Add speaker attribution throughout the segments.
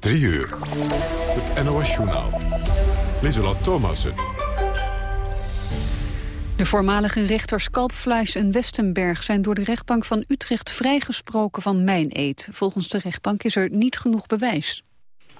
Speaker 1: 3 uur. Het NOS-journaal. Lieselot Thomassen.
Speaker 2: De voormalige rechters Kalpfleisch en Westenberg zijn door de rechtbank van Utrecht vrijgesproken van mijneed. Volgens de rechtbank is er niet genoeg bewijs.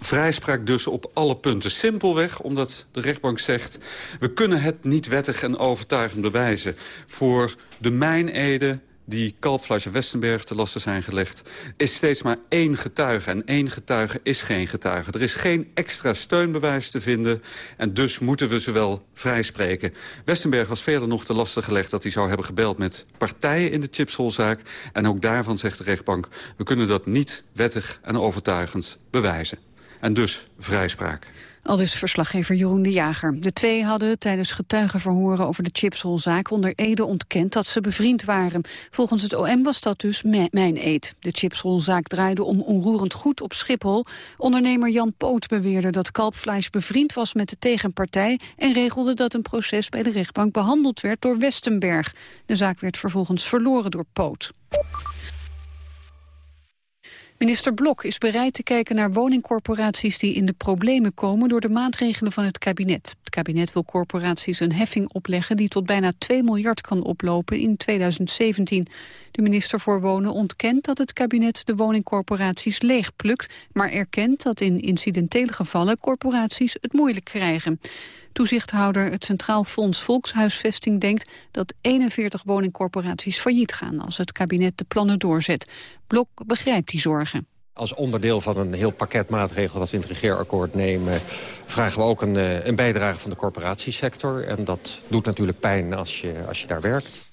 Speaker 3: Vrijspraak dus op alle punten. Simpelweg omdat de rechtbank zegt... we kunnen het niet wettig en overtuigend bewijzen. Voor de mijnede die Kalpfleisch en Westenberg te lasten zijn gelegd... is steeds maar één getuige. En één getuige is geen getuige. Er is geen extra steunbewijs te vinden. En dus moeten we ze wel vrijspreken. Westenberg was verder nog te lasten gelegd... dat hij zou hebben gebeld met partijen in de chipsholzaak. En ook daarvan zegt de rechtbank... we kunnen dat niet wettig en overtuigend bewijzen. En dus vrijspraak.
Speaker 2: Al dus verslaggever Jeroen de Jager. De twee hadden tijdens getuigenverhoren over de Chipsol-zaak onder Ede ontkend dat ze bevriend waren. Volgens het OM was dat dus mijn eed. De Chipsol-zaak draaide om onroerend goed op Schiphol. Ondernemer Jan Poot beweerde dat Kalpfleisch bevriend was met de tegenpartij en regelde dat een proces bij de rechtbank behandeld werd door Westenberg. De zaak werd vervolgens verloren door Poot. Minister Blok is bereid te kijken naar woningcorporaties die in de problemen komen door de maatregelen van het kabinet. Het kabinet wil corporaties een heffing opleggen die tot bijna 2 miljard kan oplopen in 2017. De minister voor Wonen ontkent dat het kabinet de woningcorporaties leegplukt, maar erkent dat in incidentele gevallen corporaties het moeilijk krijgen. Toezichthouder het Centraal Fonds Volkshuisvesting denkt dat 41 woningcorporaties failliet gaan als het kabinet de plannen doorzet. Blok begrijpt die zorgen.
Speaker 4: Als onderdeel van een heel pakket maatregelen dat we in het regeerakkoord nemen... vragen we ook een, eh, een bijdrage van de corporatiesector. En dat doet natuurlijk pijn als je, als je daar werkt.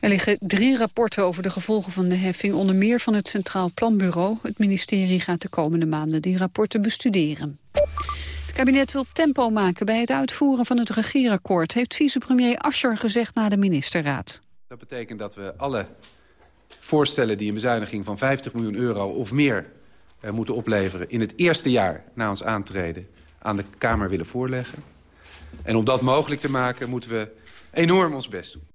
Speaker 2: Er liggen drie rapporten over de gevolgen van de heffing... onder meer van het Centraal Planbureau. Het ministerie gaat de komende maanden die rapporten bestuderen. Kabinet wil tempo maken bij het uitvoeren van het regeerakkoord... heeft vicepremier Ascher gezegd na de ministerraad.
Speaker 5: Dat betekent dat we alle voorstellen die een bezuiniging van 50 miljoen euro of meer uh, moeten opleveren... in het eerste jaar na ons aantreden aan de Kamer willen voorleggen. En om dat mogelijk te maken moeten we enorm ons best doen.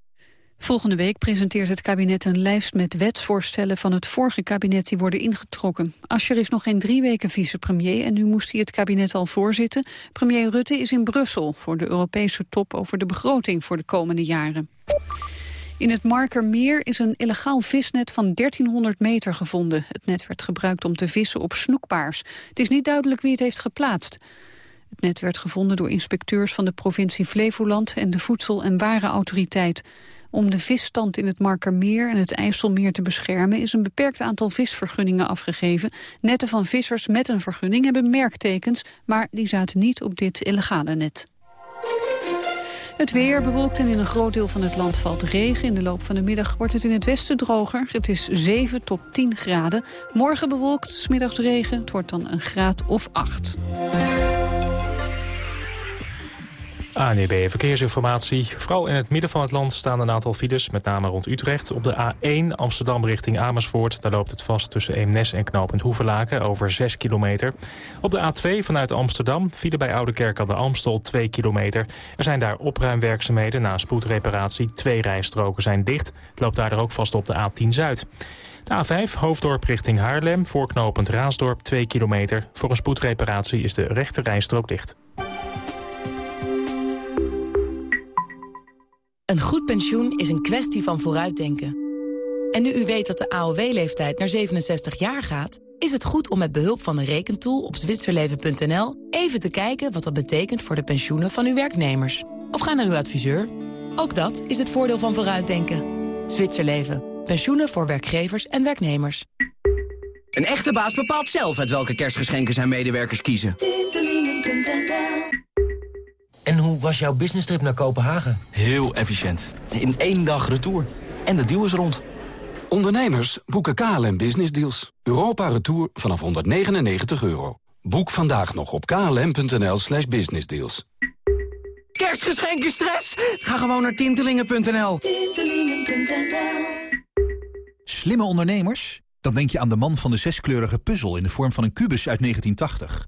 Speaker 2: Volgende week presenteert het kabinet een lijst met wetsvoorstellen van het vorige kabinet die worden ingetrokken. Ascher is nog geen drie weken vicepremier en nu moest hij het kabinet al voorzitten. Premier Rutte is in Brussel voor de Europese top over de begroting voor de komende jaren. In het Markermeer is een illegaal visnet van 1300 meter gevonden. Het net werd gebruikt om te vissen op snoekbaars. Het is niet duidelijk wie het heeft geplaatst. Het net werd gevonden door inspecteurs van de provincie Flevoland... en de Voedsel- en Warenautoriteit. Om de visstand in het Markermeer en het IJsselmeer te beschermen... is een beperkt aantal visvergunningen afgegeven. Netten van vissers met een vergunning hebben merktekens... maar die zaten niet op dit illegale net. Het weer bewolkt en in een groot deel van het land valt regen. In de loop van de middag wordt het in het westen droger. Het is 7 tot 10 graden. Morgen bewolkt, smiddags regen. Het wordt dan een graad of 8.
Speaker 6: ANEB Verkeersinformatie. Vooral in het midden van het land staan een aantal files, met name rond Utrecht. Op de A1 Amsterdam richting Amersfoort, daar loopt het vast tussen Eemnes en Knoopend Hoevelaken over 6 kilometer. Op de A2 vanuit Amsterdam, file bij Oudekerk aan de Amstel 2 kilometer. Er zijn daar opruimwerkzaamheden na spoedreparatie. Twee rijstroken zijn dicht. Het loopt daar ook vast op de A10 Zuid. De A5 Hoofddorp richting Haarlem, voorknopend Raasdorp 2 kilometer. Voor een spoedreparatie is de rechte rijstrook dicht.
Speaker 7: Een goed pensioen is een kwestie van vooruitdenken. En nu u weet dat de AOW-leeftijd naar 67 jaar gaat... is het goed om met behulp van de rekentool op zwitserleven.nl... even te kijken wat dat betekent voor de pensioenen van uw werknemers. Of ga naar uw adviseur. Ook dat is het voordeel van vooruitdenken. Zwitserleven. Pensioenen voor werkgevers en werknemers.
Speaker 8: Een echte baas bepaalt zelf uit welke kerstgeschenken zijn medewerkers kiezen.
Speaker 9: En hoe was jouw business trip naar Kopenhagen?
Speaker 8: Heel efficiënt. In één dag retour. En de deal is rond.
Speaker 10: Ondernemers boeken KLM Business Deals. Europa Retour vanaf 199 euro. Boek vandaag nog op klm.nl slash businessdeals.
Speaker 8: Kerstgeschenken stress? Ga gewoon naar tintelingen.nl.
Speaker 11: Slimme ondernemers? Dan denk je aan de man van de zeskleurige puzzel in de vorm van een kubus uit 1980.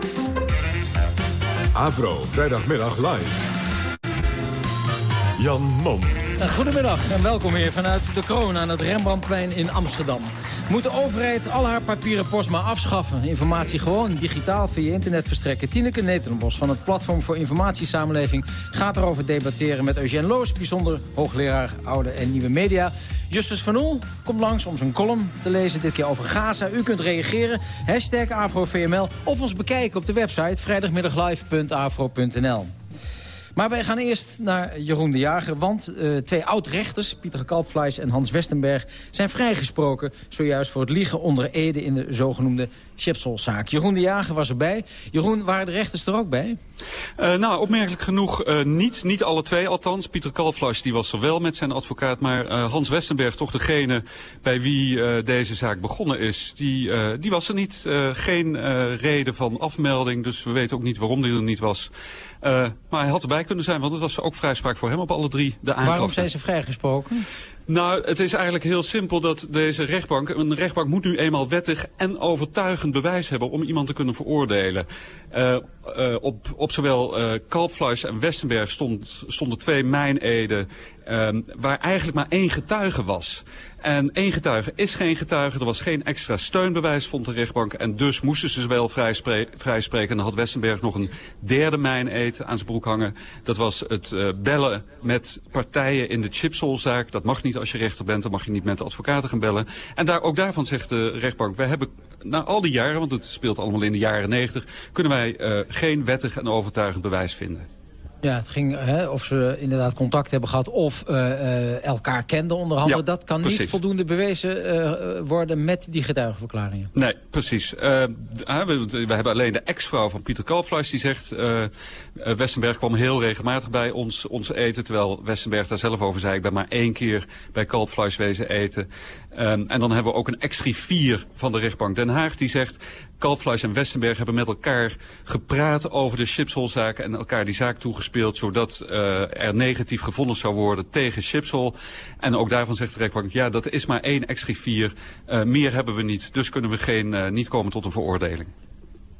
Speaker 1: Avro, vrijdagmiddag live. Jan Mom.
Speaker 12: Goedemiddag en welkom weer vanuit de kroon aan het Rembrandtplein in Amsterdam. Moet de overheid al haar papieren post maar afschaffen? Informatie gewoon digitaal via internet verstrekken. Tineke Netelenbos van het Platform voor Informatiesamenleving... gaat erover debatteren met Eugène Loos... bijzonder hoogleraar Oude en Nieuwe Media. Justus van Oel komt langs om zijn column te lezen, dit keer over Gaza. U kunt reageren, hashtag AfroVML... of ons bekijken op de website vrijdagmiddaglive.afro.nl. Maar wij gaan eerst naar Jeroen de Jager, want uh, twee oud-rechters... Pieter Kalpfleisch en Hans Westenberg zijn vrijgesproken... zojuist voor het liegen onder Ede in de zogenoemde Schepselzaak. Jeroen de Jager was erbij. Jeroen, waren de rechters er ook bij?
Speaker 3: Uh, nou, opmerkelijk genoeg uh, niet. Niet alle twee althans. Pieter Kalfleisch die was er wel met zijn advocaat. Maar Hans Westenberg, toch degene bij wie deze zaak begonnen is... die, die was er niet. geen reden van afmelding, dus we weten ook niet waarom hij er niet was... Uh, maar hij had erbij kunnen zijn, want het was ook vrijspraak voor hem op alle drie de aanklachten.
Speaker 12: Waarom zijn ze vrijgesproken?
Speaker 3: Nou, het is eigenlijk heel simpel dat deze rechtbank... een rechtbank moet nu eenmaal wettig en overtuigend bewijs hebben... om iemand te kunnen veroordelen. Uh, uh, op, op zowel uh, Kalpfleisch en Westenberg stond, stonden twee mijneden... waar eigenlijk maar één getuige was. En één getuige is geen getuige. Er was geen extra steunbewijs, vond de rechtbank. En dus moesten ze wel vrijspreken. En dan had Westenberg nog een derde mijneed aan zijn broek hangen. Dat was het uh, bellen met partijen in de chipsolzaak. Dat mag niet als je rechter bent. Dan mag je niet met de advocaten gaan bellen. En daar, ook daarvan zegt de rechtbank... wij hebben na al die jaren, want het speelt allemaal in de jaren negentig... kunnen wij uh, geen wettig en overtuigend bewijs vinden.
Speaker 12: Ja, het ging hè, of ze inderdaad contact hebben gehad of uh, uh, elkaar kenden onder andere. Ja, dat kan precies. niet voldoende bewezen uh, worden met die getuigenverklaringen.
Speaker 3: Nee, precies. we, we, hebben alleen de ex-vrouw van Pieter Kalfleisch die zegt... Westenberg kwam heel regelmatig bij ons, ons eten. Terwijl Westenberg daar zelf over zei... ik ben maar één keer bij Kalfleisch wezen eten. Um, en dan hebben we ook een ex-griffier van de rechtbank Den Haag die zegt... Kalfleisch en Westenberg hebben met elkaar gepraat over de Chipsol-zaken... en elkaar die zaak toegespeeld... zodat uh, er negatief gevonden zou worden tegen Chipsol. En ook daarvan zegt de rechtbank... ja, dat is maar één ex-griffier. Uh, meer hebben we niet, dus kunnen we geen, uh, niet komen tot een veroordeling.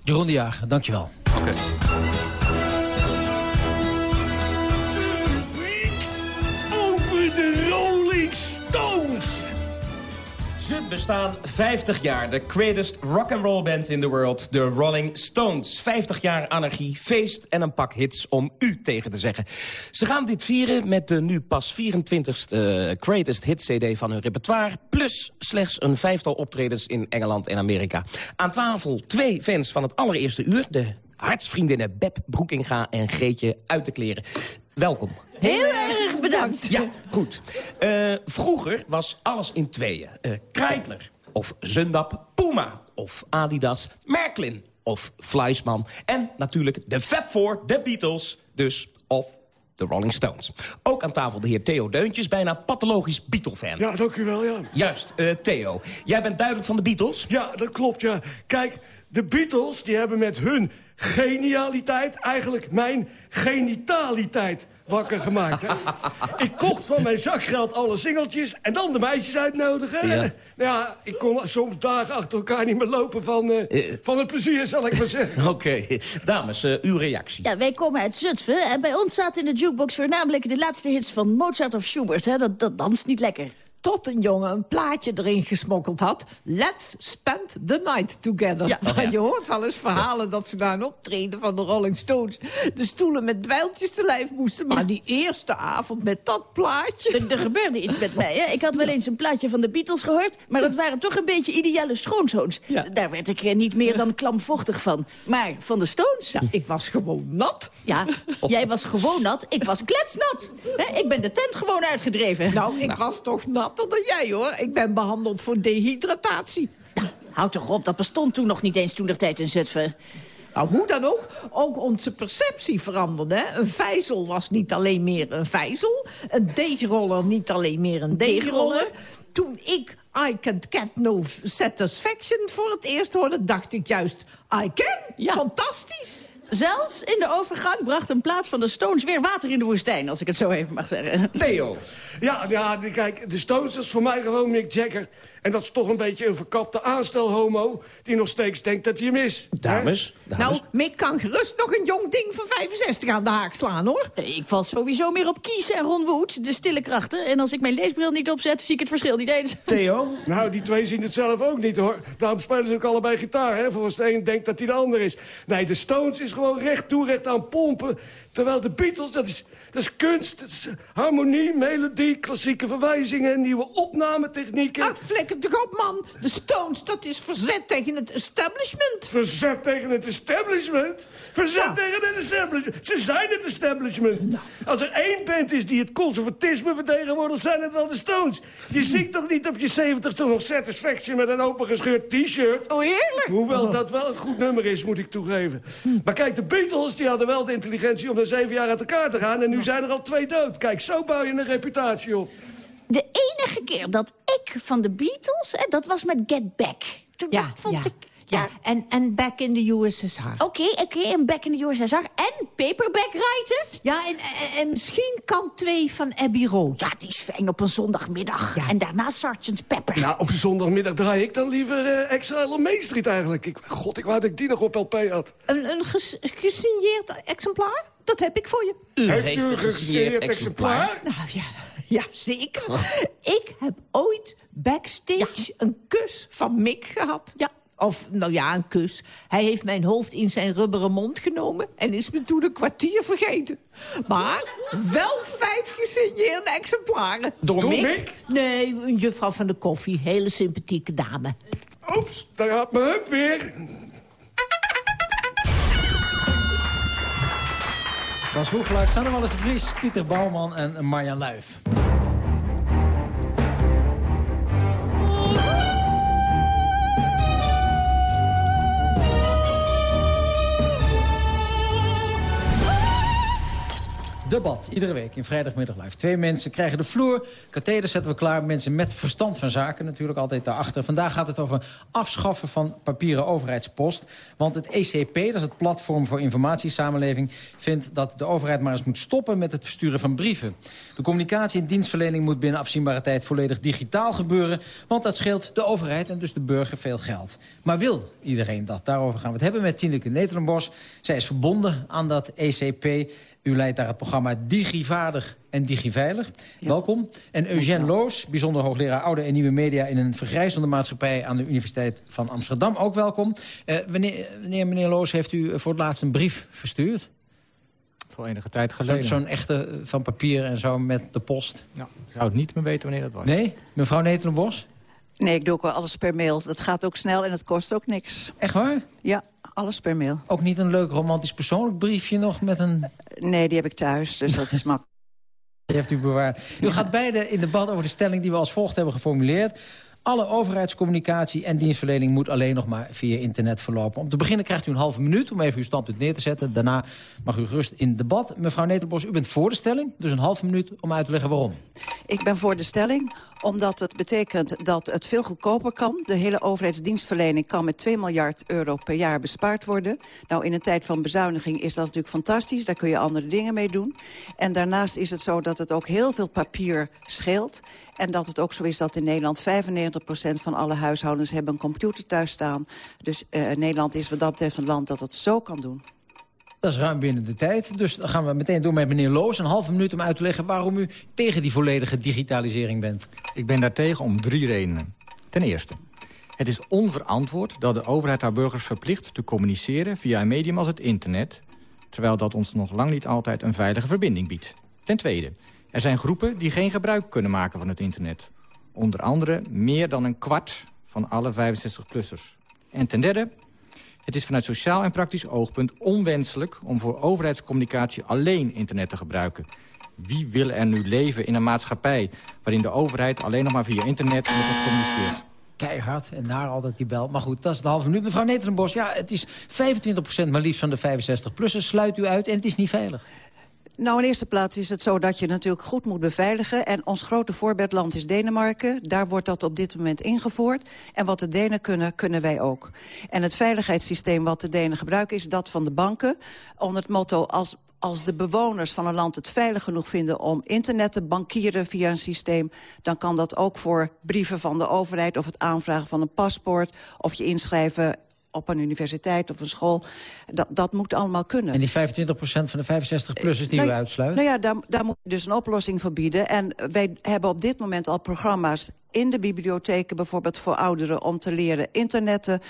Speaker 12: Jeroen de Jager, dankjewel.
Speaker 3: Oké. Okay.
Speaker 13: Bestaan 50 jaar. De greatest rock and roll band in the world. De Rolling Stones. 50 jaar anarchie, feest en een pak hits om u tegen te zeggen. Ze gaan dit vieren met de nu pas 24ste uh, greatest hit CD van hun repertoire. Plus slechts een vijftal optredens in Engeland en Amerika. Aan tafel twee fans van het allereerste uur. De hartsvriendinnen Beb Broekinga en Greetje uit de kleren. Welkom.
Speaker 14: Heel erg bedankt.
Speaker 13: Ja, goed. Uh, vroeger was alles in tweeën. Uh, Kreitler of Zundap, Puma of Adidas, Märklin of Fleischmann. En natuurlijk de Fab Four, de Beatles, dus of de Rolling Stones. Ook aan tafel de heer Theo Deuntjes, bijna pathologisch Beatle-fan.
Speaker 15: Ja, dank u wel, ja.
Speaker 13: Juist, uh, Theo. Jij bent duidelijk van de Beatles?
Speaker 15: Ja, dat klopt, ja. Kijk, de Beatles die hebben met hun genialiteit eigenlijk mijn genitaliteit wakker gemaakt. Hè? ik kocht van mijn zakgeld alle singeltjes en dan de meisjes uitnodigen. Ja. Nou ja, ik kon soms dagen achter elkaar niet meer lopen van, uh, uh. van het plezier, zal ik maar zeggen.
Speaker 13: Oké. Okay. Dames, uh, uw reactie.
Speaker 14: Ja, wij komen uit Zutphen en bij ons zaten in de jukebox voornamelijk de laatste hits van Mozart of Schubert. Hè? Dat, dat danst niet lekker
Speaker 16: tot een jongen een plaatje erin gesmokkeld had. Let's spend the night together. Ja, oh, ja. Je hoort wel eens verhalen ja. dat ze naar een optreden van de Rolling Stones... de stoelen met dweiltjes te lijf moesten. Maar die eerste avond met dat plaatje...
Speaker 14: Er, er gebeurde iets met mij. Hè? Ik had wel eens een plaatje van de Beatles gehoord... maar dat waren toch een beetje ideale schoonzoons. Daar werd ik niet meer dan klamvochtig van. Maar van de Stones...
Speaker 16: ik was gewoon nat.
Speaker 14: Ja, jij was gewoon nat. Ik was kletsnat. Hè? Ik ben de tent gewoon uitgedreven.
Speaker 16: Nou, ik nou. was toch nat dan jij, hoor. Ik ben behandeld voor dehydratatie.
Speaker 14: Nou, houd toch op, dat bestond toen nog niet eens toen de tijd in Zutphen.
Speaker 16: Nou, hoe dan ook, ook onze perceptie veranderde. Hè? Een vijzel was niet alleen meer een vijzel. Een deegroller niet alleen meer een deegroller. Toen ik I can't get no satisfaction voor het eerst hoorde, dacht ik juist... I can, fantastisch.
Speaker 14: Zelfs in de overgang bracht een plaats van de Stones weer water in de woestijn... als ik het zo even mag zeggen.
Speaker 13: Theo.
Speaker 15: Ja, ja, kijk, de Stones is voor mij gewoon Mick Jagger. En dat is toch een beetje een verkapte aanstelhomo... die nog steeds denkt dat hij hem is.
Speaker 12: Dames, dames.
Speaker 16: Nou, Mick kan gerust nog een jong ding van 65 aan de haak slaan, hoor.
Speaker 14: Ik val sowieso meer op Kies en Ron Wood, de stille krachten. En als ik mijn leesbril niet opzet, zie ik het verschil niet eens.
Speaker 13: Theo?
Speaker 15: Nou, die twee zien het zelf ook niet, hoor. Daarom spelen ze ook allebei gitaar, hè. Volgens de een denkt dat hij de ander is. Nee, de Stones is gewoon recht toe, recht aan pompen. Terwijl de Beatles, dat is... Dat is kunst, dat is harmonie, melodie, klassieke verwijzingen... nieuwe opnametechnieken.
Speaker 16: Ach, flikker toch op, man. De Stones, dat is verzet tegen het establishment.
Speaker 15: Verzet tegen het establishment? Verzet tegen het establishment? Ze zijn het establishment.
Speaker 16: Nou.
Speaker 15: Als er één band is die het conservatisme vertegenwoordigt... zijn het wel de Stones. Je ziet toch niet op je 70 toch nog Satisfaction... met een opengescheurd t-shirt?
Speaker 14: Oh, heerlijk.
Speaker 15: Hoewel dat wel een goed nummer is, moet ik toegeven. Maar kijk, de Beatles die hadden wel de intelligentie... om na zeven jaar uit elkaar te gaan... en nu zijn er al twee dood. Kijk, zo bouw je een reputatie op.
Speaker 14: De enige keer dat ik van de Beatles, hè, dat was met Get Back. Toen
Speaker 16: Ja,
Speaker 14: dat vond
Speaker 16: ja.
Speaker 14: ik...
Speaker 16: Ja, en, en back in the USSR.
Speaker 14: Oké, oké, en Back in the USSR. En Paperback Writer.
Speaker 16: Ja, en, en, en misschien kant 2 van Abbey Road.
Speaker 14: Ja, die is fijn op een zondagmiddag. En daarna Sergeant Pepper.
Speaker 15: Nou, op zondagmiddag draai ik dan liever eh, extra on Main Street eigenlijk. Ik, God, ik wou dat ik die nog op LP had.
Speaker 16: Een, een ges- gesigneerd exemplaar? Dat heb ik voor je.
Speaker 13: U
Speaker 15: Heeft
Speaker 13: heeft
Speaker 15: u
Speaker 13: een
Speaker 15: een gesigneerd exemplaar?
Speaker 16: Nou ja, ja zeker. ik heb ooit backstage een kus van Mick gehad. Ja. Of, nou ja, een kus. Hij heeft mijn hoofd in zijn rubberen mond genomen... en is me toen een kwartier vergeten. Maar wel vijf gesigneerde exemplaren.
Speaker 13: Door Mick?
Speaker 16: Nee, een juffrouw van de koffie. Hele sympathieke dame.
Speaker 15: Oeps, daar gaat mijn heup weer.
Speaker 12: Bas Hoeflaak, Sanne Wallis de Vries, Pieter Bouwman en Marjan Luif. Debat, iedere week in vrijdagmiddag live. Twee mensen krijgen de vloer, katheder zetten we klaar. Mensen met verstand van zaken natuurlijk altijd daarachter. Vandaag gaat het over afschaffen van papieren overheidspost. Want het ECP, dat is het Platform voor Informatiesamenleving... vindt dat de overheid maar eens moet stoppen met het versturen van brieven. De communicatie en dienstverlening moet binnen afzienbare tijd... volledig digitaal gebeuren, want dat scheelt de overheid... en dus de burger veel geld. Maar wil iedereen dat? Daarover gaan we het hebben met Tineke Netelenbos. Zij is verbonden aan dat ECP... U leidt daar het programma Digivaardig en Digiveilig. Welkom. En Eugène Loos, bijzonder hoogleraar Oude en Nieuwe Media... in een vergrijzende maatschappij aan de Universiteit van Amsterdam. Ook welkom. Eh, wanneer, wanneer, meneer Loos, heeft u voor het laatst een brief verstuurd?
Speaker 17: Voor enige tijd geleden.
Speaker 12: Zo'n echte eh, van papier en zo met de post.
Speaker 17: Ja, ik zou het niet meer weten wanneer dat was.
Speaker 12: Nee? Mevrouw Netelenbos?
Speaker 18: Nee, ik doe ook wel alles per mail. Dat gaat ook snel en het kost ook niks.
Speaker 12: Echt waar?
Speaker 18: Ja, alles per mail.
Speaker 12: Ook niet een leuk romantisch persoonlijk briefje nog met een...
Speaker 18: Nee, die heb ik thuis, dus dat is makkelijk.
Speaker 12: Die heeft u bewaard. U gaat beide in debat over de stelling die we als volgt hebben geformuleerd. Alle overheidscommunicatie en dienstverlening moet alleen nog maar via internet verlopen. Om te beginnen krijgt u een halve minuut om even uw standpunt neer te zetten. Daarna mag u gerust in debat. Mevrouw Netelbos, u bent voor de stelling, dus een halve minuut om uit te leggen waarom.
Speaker 18: Ik ben voor de stelling, omdat het betekent dat het veel goedkoper kan. De hele overheidsdienstverlening kan met 2 miljard euro per jaar bespaard worden. Nou, in een tijd van bezuiniging is dat natuurlijk fantastisch. Daar kun je andere dingen mee doen. En daarnaast is het zo dat het ook heel veel papier scheelt. En dat het ook zo is dat in Nederland 95% van alle huishoudens hebben een computer thuis staan. Dus eh, Nederland is wat dat betreft een land dat het zo kan doen.
Speaker 12: Dat is ruim binnen de tijd. Dus dan gaan we meteen door met meneer Loos. Een halve minuut om uit te leggen waarom u tegen die volledige digitalisering bent.
Speaker 17: Ik ben daartegen om drie redenen. Ten eerste, het is onverantwoord dat de overheid haar burgers verplicht te communiceren via een medium als het internet, terwijl dat ons nog lang niet altijd een veilige verbinding biedt. Ten tweede, er zijn groepen die geen gebruik kunnen maken van het internet. Onder andere meer dan een kwart van alle 65-plussers. En ten derde, het is vanuit sociaal en praktisch oogpunt onwenselijk... om voor overheidscommunicatie alleen internet te gebruiken. Wie wil er nu leven in een maatschappij... waarin de overheid alleen nog maar via internet met ons communiceert?
Speaker 12: Keihard en daar altijd die bel. Maar goed, dat is de halve minuut. Mevrouw Netelenbos, ja, het is 25% maar liefst van de 65-plussers sluit u uit en het is niet veilig.
Speaker 18: Nou, in eerste plaats is het zo dat je natuurlijk goed moet beveiligen. En ons grote voorbeeldland is Denemarken. Daar wordt dat op dit moment ingevoerd. En wat de Denen kunnen, kunnen wij ook. En het veiligheidssysteem wat de Denen gebruiken is dat van de banken. Onder het motto, als als de bewoners van een land het veilig genoeg vinden om internet te bankieren via een systeem... dan kan dat ook voor brieven van de overheid of het aanvragen van een paspoort... of je inschrijven op een universiteit of een school. Dat, dat moet allemaal kunnen.
Speaker 12: En die 25% van de 65-plussers die
Speaker 18: nou,
Speaker 12: u uitsluit?
Speaker 18: Nou ja, daar, daar moet je dus een oplossing voor bieden. En wij hebben op dit moment al programma's in de bibliotheken bijvoorbeeld voor ouderen om te leren internetten.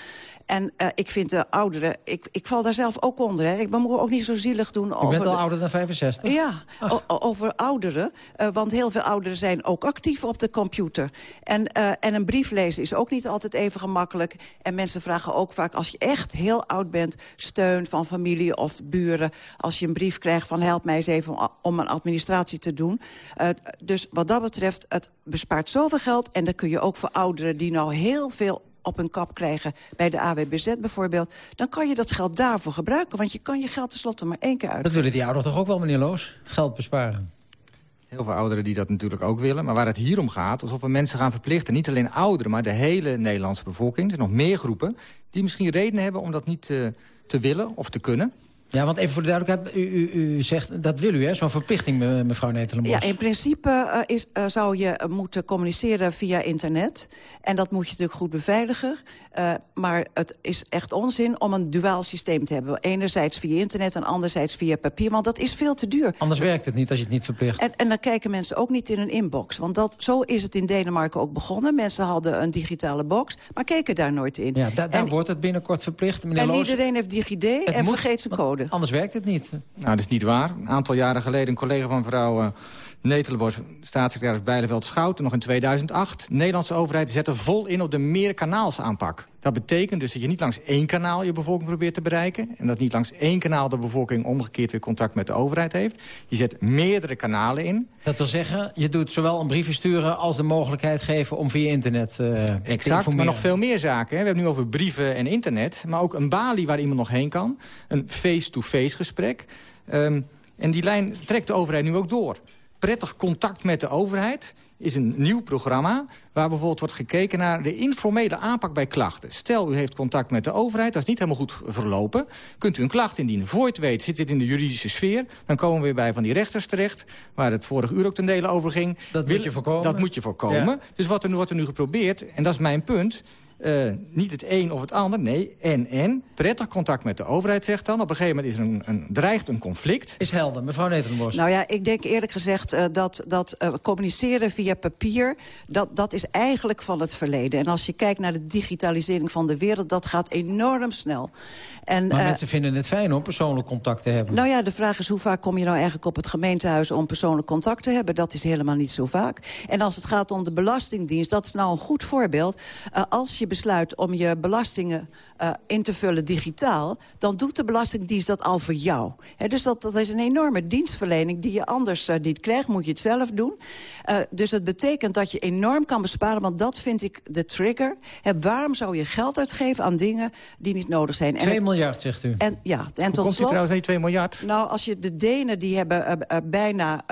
Speaker 18: En uh, ik vind de ouderen, ik, ik val daar zelf ook onder. Hè. Ik ben ook niet zo zielig doen over...
Speaker 12: bent al ouder dan 65?
Speaker 18: Ja, over ouderen. Uh, want heel veel ouderen zijn ook actief op de computer. En, uh, en een brief lezen is ook niet altijd even gemakkelijk. En mensen vragen ook vaak, als je echt heel oud bent... steun van familie of buren. Als je een brief krijgt van help mij eens even om een administratie te doen. dus wat dat betreft, het bespaart zoveel geld. En dan kun je ook voor ouderen die nou heel veel op hun kap krijgen bij de AWBZ bijvoorbeeld... dan kan je dat geld daarvoor gebruiken. Want je kan je geld tenslotte maar één keer uit.
Speaker 12: Dat willen die ouderen toch ook wel, meneer Loos? Geld besparen.
Speaker 17: Heel veel ouderen die dat natuurlijk ook willen. Maar waar het hier om gaat, alsof we mensen gaan verplichten... niet alleen ouderen, maar de hele Nederlandse bevolking... er zijn nog meer groepen die misschien redenen hebben om dat niet te, te willen of te kunnen...
Speaker 12: Ja, want even voor de duidelijkheid, u, u, u zegt, dat wil u, hè? Zo'n verplichting, mevrouw Netelenbos.
Speaker 18: Ja, in principe uh, is, uh, zou je moeten communiceren via internet. En dat moet je natuurlijk goed beveiligen. Uh, maar het is echt onzin om een duaal systeem te hebben. Enerzijds via internet en anderzijds via papier. Want dat is veel te duur.
Speaker 12: Anders werkt het niet als je het niet verplicht.
Speaker 18: En, en dan kijken mensen ook niet in een inbox. Want dat, zo is het in Denemarken ook begonnen. Mensen hadden een digitale box, maar keken daar nooit in.
Speaker 12: Ja, da daar en, wordt het binnenkort verplicht, meneer
Speaker 18: En
Speaker 12: Loos.
Speaker 18: iedereen heeft DigiD en moet, vergeet zijn code.
Speaker 12: Anders werkt het niet.
Speaker 17: Nou, dat is niet waar. Een aantal jaren geleden een collega van mevrouw uh, Netelenbos... staatssecretaris Bijleveld Schouten, nog in 2008... de Nederlandse overheid zette vol in op de meerkanaalsaanpak. Dat betekent dus dat je niet langs één kanaal je bevolking probeert te bereiken... en dat niet langs één kanaal de bevolking omgekeerd weer contact met de overheid heeft. Je zet meerdere kanalen in.
Speaker 12: Dat wil zeggen, je doet zowel een briefje sturen... als de mogelijkheid geven om via internet uh,
Speaker 17: Exact, maar nog veel meer zaken. Hè. We hebben nu over brieven en internet, maar ook een balie waar iemand nog heen kan. Een face-to-face -face gesprek. Um, en die lijn trekt de overheid nu ook door prettig contact met de overheid is een nieuw programma... waar bijvoorbeeld wordt gekeken naar de informele aanpak bij klachten. Stel, u heeft contact met de overheid, dat is niet helemaal goed verlopen. Kunt u een klacht indienen. Voor je het weet zit dit in de juridische sfeer. Dan komen we weer bij van die rechters terecht... waar het vorige uur ook ten dele over ging.
Speaker 12: Dat moet je voorkomen.
Speaker 17: Dat moet je voorkomen. Ja. Dus wat er nu wordt er nu geprobeerd, en dat is mijn punt... Uh, niet het een of het ander, nee, en, en. Prettig contact met de overheid, zegt dan. Op een gegeven moment is er een, een, dreigt een conflict.
Speaker 12: Is helder, mevrouw Netelenbos.
Speaker 18: Nou ja, ik denk eerlijk gezegd uh, dat, dat uh, communiceren via papier... Dat, dat is eigenlijk van het verleden. En als je kijkt naar de digitalisering van de wereld... dat gaat enorm snel. En,
Speaker 12: maar mensen vinden het fijn om persoonlijk contact te hebben.
Speaker 18: Nou ja, de vraag is hoe vaak kom je nou eigenlijk op het gemeentehuis... om persoonlijk contact te hebben? Dat is helemaal niet zo vaak. En als het gaat om de Belastingdienst, dat is nou een goed voorbeeld. als je besluit om je belastingen uh, in te vullen digitaal... dan doet de Belastingdienst dat al voor jou. He, dus dat, dat is een enorme dienstverlening die je anders uh, niet krijgt. Moet je het zelf doen. Uh, dus dat betekent dat je enorm kan besparen. Want dat vind ik de trigger. He, waarom zou je geld uitgeven aan dingen die niet nodig zijn?
Speaker 12: 2 miljard, zegt u.
Speaker 18: En, ja, en
Speaker 17: Hoe
Speaker 18: tot
Speaker 17: komt
Speaker 18: slot...
Speaker 17: u trouwens niet 2 miljard?
Speaker 18: Nou, als je de Denen, die hebben bijna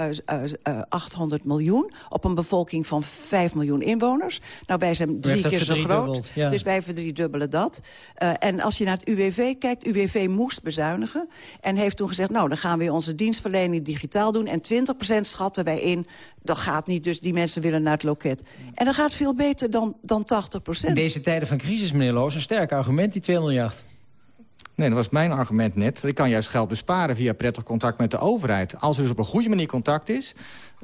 Speaker 18: 800 miljoen... op een bevolking van 5 miljoen inwoners. Nou, wij zijn drie keer zo groot.
Speaker 12: Ja.
Speaker 18: Dus wij verdriedubbelen dat. Uh, en als je naar het UWV kijkt, UWV moest bezuinigen. En heeft toen gezegd, nou, dan gaan we onze dienstverlening digitaal doen. En 20% schatten wij in. Dat gaat niet, dus die mensen willen naar het loket. En dat gaat veel beter dan, dan 80%.
Speaker 12: In deze tijden van crisis, meneer Loos, een sterk argument, die 2 miljard.
Speaker 17: Nee, dat was mijn argument net. Ik kan juist geld besparen via prettig contact met de overheid. Als er dus op een goede manier contact is...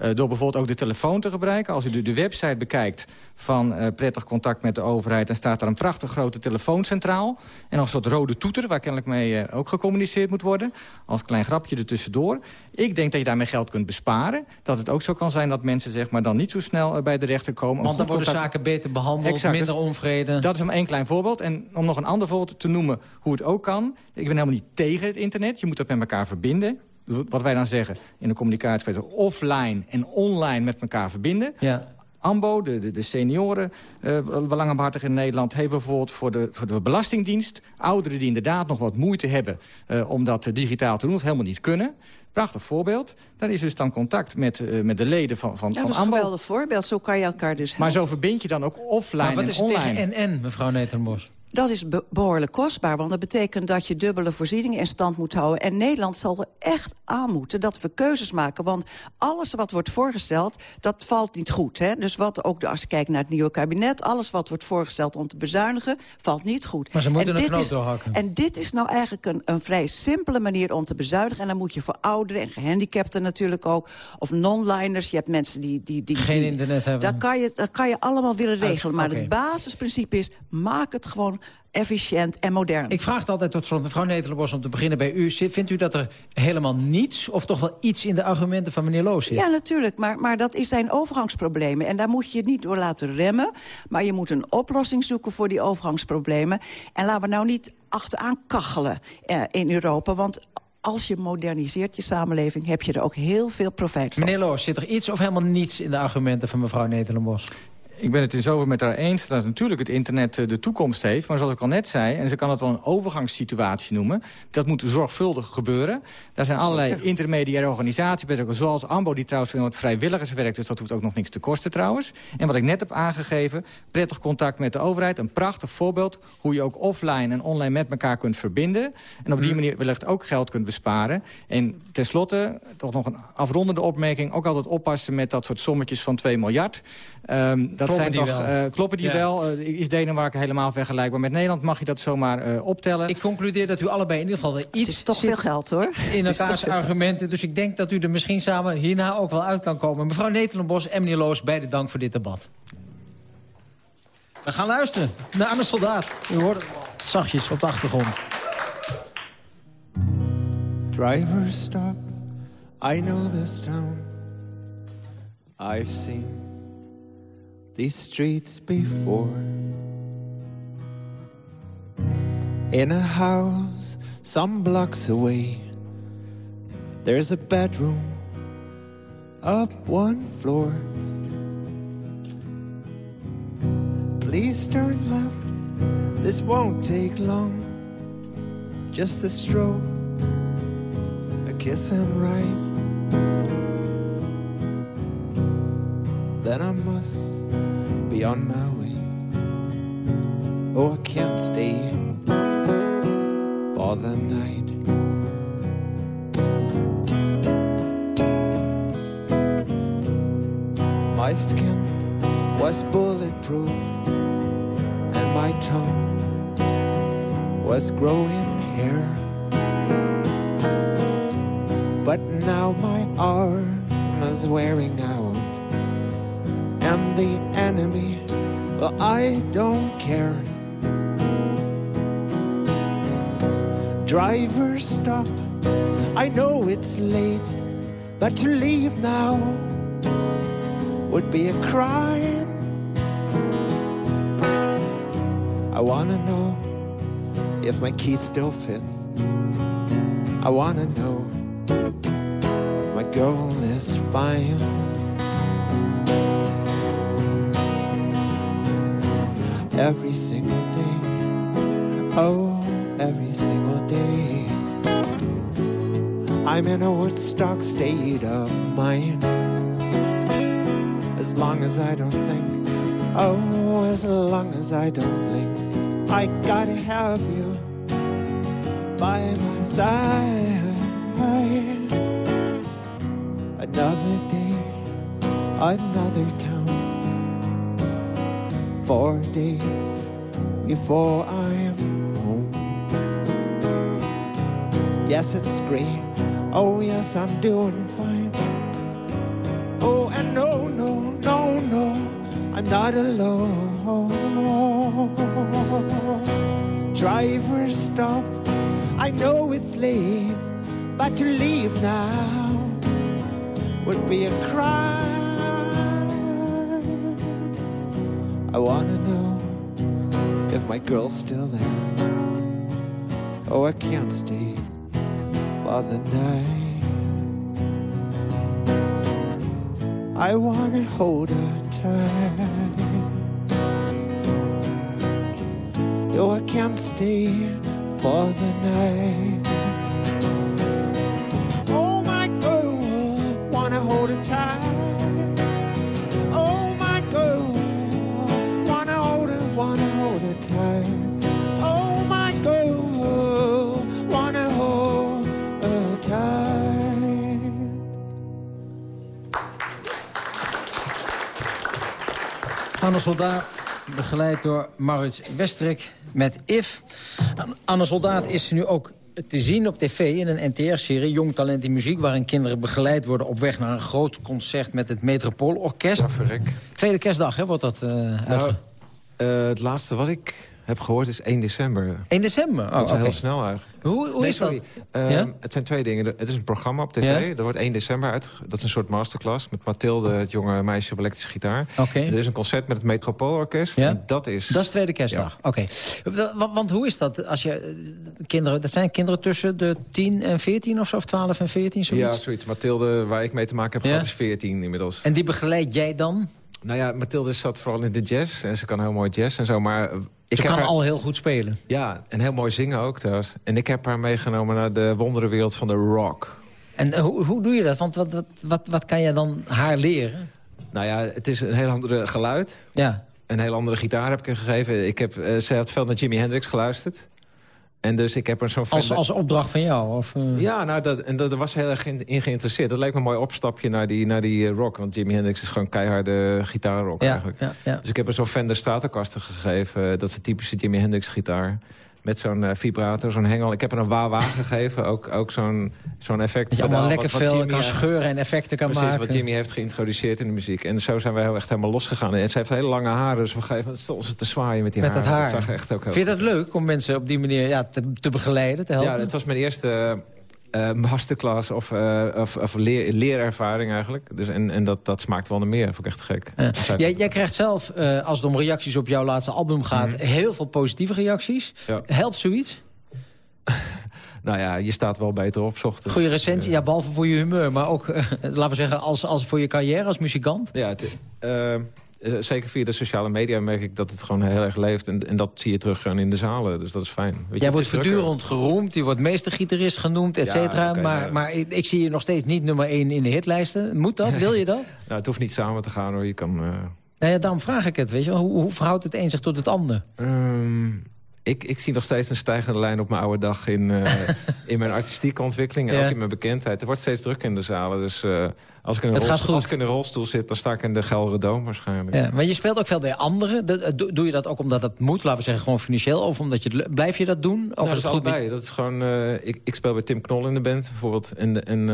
Speaker 17: Uh, door bijvoorbeeld ook de telefoon te gebruiken. Als u de, de website bekijkt van uh, prettig contact met de overheid... dan staat daar een prachtig grote telefooncentraal. En een soort rode toeter, waar kennelijk mee uh, ook gecommuniceerd moet worden. Als klein grapje ertussendoor. Ik denk dat je daarmee geld kunt besparen. Dat het ook zo kan zijn dat mensen zeg maar, dan niet zo snel bij de rechter komen.
Speaker 12: Want dan worden contact... zaken beter behandeld, exact, minder dus, onvrede.
Speaker 17: Dat is maar één klein voorbeeld. En om nog een ander voorbeeld te noemen hoe het ook kan. Ik ben helemaal niet tegen het internet. Je moet dat met elkaar verbinden wat wij dan zeggen in de communicatie... offline en online met elkaar verbinden.
Speaker 12: Ja.
Speaker 17: AMBO, de, de, de senioren uh, belangenbehartiger in Nederland... heeft bijvoorbeeld voor de, voor de Belastingdienst... ouderen die inderdaad nog wat moeite hebben uh, om dat digitaal te doen... of helemaal niet kunnen... Prachtig voorbeeld. Daar is dus dan contact met, uh, met de leden van, van,
Speaker 18: ja,
Speaker 17: van
Speaker 18: dat is een geweldig voorbeeld. Zo kan je elkaar dus helpen.
Speaker 17: Maar zo verbind je dan ook offline
Speaker 12: maar wat is
Speaker 17: en online.
Speaker 12: tegen en-en, mevrouw Netenbos?
Speaker 18: Dat is be behoorlijk kostbaar, want dat betekent dat je dubbele voorzieningen in stand moet houden. En Nederland zal er echt aan moeten dat we keuzes maken. Want alles wat wordt voorgesteld, dat valt niet goed. Hè? Dus wat ook als je kijkt naar het nieuwe kabinet... alles wat wordt voorgesteld om te bezuinigen, valt niet goed.
Speaker 12: Maar ze moeten
Speaker 18: en dit
Speaker 12: knoop
Speaker 18: is,
Speaker 12: doorhakken.
Speaker 18: En dit is nou eigenlijk een, een vrij simpele manier om te bezuinigen. En dan moet je voor ouderen en gehandicapten natuurlijk ook... of non-liners, je hebt mensen die... die, die
Speaker 12: Geen
Speaker 18: die,
Speaker 12: internet hebben.
Speaker 18: Dat kan je, dat kan je allemaal willen regelen. Maar het basisprincipe is, maak het gewoon efficiënt en modern.
Speaker 12: Ik vraag het altijd tot slot, mevrouw Netelenbos, om te beginnen bij u. Vindt u dat er helemaal niets of toch wel iets in de argumenten van meneer Loos zit?
Speaker 18: Ja, natuurlijk, maar, maar dat is zijn overgangsproblemen. En daar moet je je niet door laten remmen. Maar je moet een oplossing zoeken voor die overgangsproblemen. En laten we nou niet achteraan kachelen eh, in Europa. Want als je moderniseert je samenleving... heb je er ook heel veel profijt van.
Speaker 12: Meneer Loos, zit er iets of helemaal niets in de argumenten van mevrouw Netelenbos?
Speaker 17: Ik ben het in zover met haar eens dat natuurlijk het internet eh, de toekomst heeft. Maar zoals ik al net zei, en ze kan het wel een overgangssituatie noemen... dat moet zorgvuldig gebeuren. Daar zijn allerlei intermediaire organisaties bij, zoals AMBO... die trouwens veel met vrijwilligers werkt, dus dat hoeft ook nog niks te kosten trouwens. En wat ik net heb aangegeven, prettig contact met de overheid. Een prachtig voorbeeld hoe je ook offline en online met elkaar kunt verbinden. En op die manier wellicht ook geld kunt besparen. En tenslotte, toch nog een afrondende opmerking... ook altijd oppassen met dat soort sommetjes van 2 miljard... Um, dat
Speaker 12: Kloppen
Speaker 17: zijn
Speaker 12: die
Speaker 17: toch,
Speaker 12: wel?
Speaker 17: uh, kloppen die
Speaker 12: Ja.
Speaker 17: wel? Uh, is Denemarken helemaal vergelijkbaar met Nederland? Mag je dat zomaar uh, optellen?
Speaker 12: Ik concludeer dat u allebei in ieder geval wel iets
Speaker 18: is toch veel geld, hoor.
Speaker 12: in elkaars argumenten. Dus ik denk dat u er misschien samen hierna ook wel uit kan komen. Mevrouw Netelenbos en meneer Loos, beide dank voor dit debat. We gaan luisteren naar Arne Soldaat. U hoort het zachtjes op de achtergrond.
Speaker 19: Driver, stop. I know this town. I've seen these streets before. In a house some blocks away, there's a bedroom up one floor. Please turn left, this won't take long. Just a stroke, a kiss and ride. Then I must be on my way. Oh, I can't stay for the night. My skin was bulletproof, and my tongue was growing hair. But now my arm is wearing out, and the enemy, but I don't care. Driver, stop. I know it's late, but to leave now would be a crime. I wanna know if my key still fits. I wanna know if my girl is fine. Every single day, oh, every single day. I'm in a Woodstock state of mind. As long as I don't think, oh, as long as I don't blink, I gotta have you by my side. Days before I'm home. Yes, it's great. Oh, yes, I'm doing fine. Oh, and no, no, no, no, I'm not alone. Driver, stop. I know it's late, but to leave now would be a crime. I wanna know if my girl's still there. Oh, I can't stay for the night. I wanna hold her tight. Though I can't stay for the night.
Speaker 12: Soldaat, begeleid door Maurits Westrik met If. Anne Soldaat is nu ook te zien op tv in een NTR-serie... Jong Talent in Muziek... waarin kinderen begeleid worden op weg naar een groot concert... met het Metropoolorkest.
Speaker 20: Ja, verrek.
Speaker 12: Tweede kerstdag, hè, wordt dat uh,
Speaker 20: nou, uh, Het laatste wat ik heb gehoord is 1 december.
Speaker 12: 1 december? Oh,
Speaker 20: dat is
Speaker 12: okay.
Speaker 20: heel snel eigenlijk.
Speaker 12: Hoe, hoe
Speaker 20: nee,
Speaker 12: is
Speaker 20: sorry.
Speaker 12: dat?
Speaker 20: Um,
Speaker 12: ja?
Speaker 20: Het zijn twee dingen. Het is een programma op tv.
Speaker 12: Ja?
Speaker 20: Er wordt 1 december uit. Dat is een soort masterclass met Mathilde, het jonge meisje op elektrische gitaar.
Speaker 12: Okay.
Speaker 20: Er is een concert met het Metropoolorkest.
Speaker 12: Ja?
Speaker 20: En dat is...
Speaker 12: Dat is tweede kerstdag. Oké. Okay. Want hoe is dat als je... Kinderen, dat zijn kinderen tussen de 10 en 14 of zo? Of 12 en 14, zoiets?
Speaker 20: Ja, zoiets. Mathilde, waar ik mee te maken heb gehad, is 14 inmiddels.
Speaker 12: En die begeleid jij dan?
Speaker 20: Nou ja, Mathilde zat vooral in de jazz. En ze kan heel mooi jazz en zo. Maar
Speaker 12: ik Ze kan haar... al heel goed spelen.
Speaker 20: Ja, en heel mooi zingen ook trouwens. En ik heb haar meegenomen naar de wonderenwereld van de rock.
Speaker 12: En uh, hoe, hoe doe je dat? Want wat, wat, wat, wat kan je dan haar leren?
Speaker 20: Nou ja, het is een heel andere geluid.
Speaker 12: Ja.
Speaker 20: Een heel andere gitaar heb ik haar gegeven. Ik heb, uh, ze had veel naar Jimi Hendrix geluisterd. En dus ik heb er zo'n...
Speaker 12: Als, als opdracht van jou? Of, uh...
Speaker 20: Ja, nou, dat, en dat, was heel erg in, in, geïnteresseerd. Dat lijkt me een mooi opstapje naar die, naar die rock. Want Jimi Hendrix is gewoon keiharde gitaarrock
Speaker 12: ja,
Speaker 20: eigenlijk.
Speaker 12: Ja, ja.
Speaker 20: Dus ik heb er zo'n Fender Stratocaster gegeven. Dat is een typische Jimi Hendrix gitaar. Met zo'n uh, vibrator, zo'n hengel. Ik heb er een wah-wah gegeven. Ook, ook zo'n zo'n effect.
Speaker 12: Dat je allemaal lekker wat, wat veel kan scheuren en effecten kan
Speaker 20: precies,
Speaker 12: maken.
Speaker 20: Precies, wat Jimmy heeft geïntroduceerd in de muziek. En zo zijn wij heel echt helemaal losgegaan. En ze heeft hele lange haren. Dus op een gegeven moment stond ze te zwaaien met die
Speaker 12: met
Speaker 20: haren.
Speaker 12: Dat, haar.
Speaker 20: dat zag echt ook heel
Speaker 12: Vind je dat leuk om mensen op die manier ja, te, te begeleiden, te helpen?
Speaker 20: Ja, het was mijn eerste... Uh, masterclass of, uh, of, of leer, leerervaring eigenlijk. Dus en en dat, dat smaakt wel naar meer. Vond ik echt gek.
Speaker 12: Jij, jij krijgt zelf, uh, als het om reacties op jouw laatste album gaat... Mm. heel veel positieve reacties.
Speaker 20: Ja.
Speaker 12: Helpt zoiets?
Speaker 20: nou ja, je staat wel beter op ochtends.
Speaker 12: Goede recensie, ja, behalve voor je humeur. Maar ook, laten we zeggen, als, als voor je carrière als muzikant.
Speaker 20: Ja, het, uh, zeker via de sociale media merk ik dat het gewoon heel erg leeft. En, en dat zie je terug in de zalen. Dus dat is fijn. Weet
Speaker 12: Jij
Speaker 20: je,
Speaker 12: wordt voortdurend geroemd. Je wordt meestergitarist genoemd, et cetera.
Speaker 20: Ja, okay,
Speaker 12: maar,
Speaker 20: ja.
Speaker 12: maar ik, ik, zie je nog steeds niet nummer 1 in de hitlijsten. Moet dat? Wil je dat?
Speaker 20: nou, het hoeft niet samen te gaan hoor. Je kan... Uh...
Speaker 12: Nou ja, daarom vraag ik het. Weet je? Hoe, hoe verhoudt het een zich tot het ander?
Speaker 20: Um... Ik, ik, zie nog steeds een stijgende lijn op mijn oude dag in, uh, in mijn artistieke ontwikkeling. En ja. ook in mijn bekendheid. Er wordt steeds druk in de zalen. Dus uh, als, ik in een rolstoel, als ik in een rolstoel zit, dan sta ik in de Gelderdoom waarschijnlijk.
Speaker 12: Ja, maar je speelt ook veel bij anderen. De, doe je dat ook omdat het moet, laten we zeggen, gewoon financieel? Of omdat je, blijf je dat doen? Ook
Speaker 20: nou, dat is allebei. Dat is gewoon, uh, ik, ik speel bij Tim Knol in de band bijvoorbeeld. En, en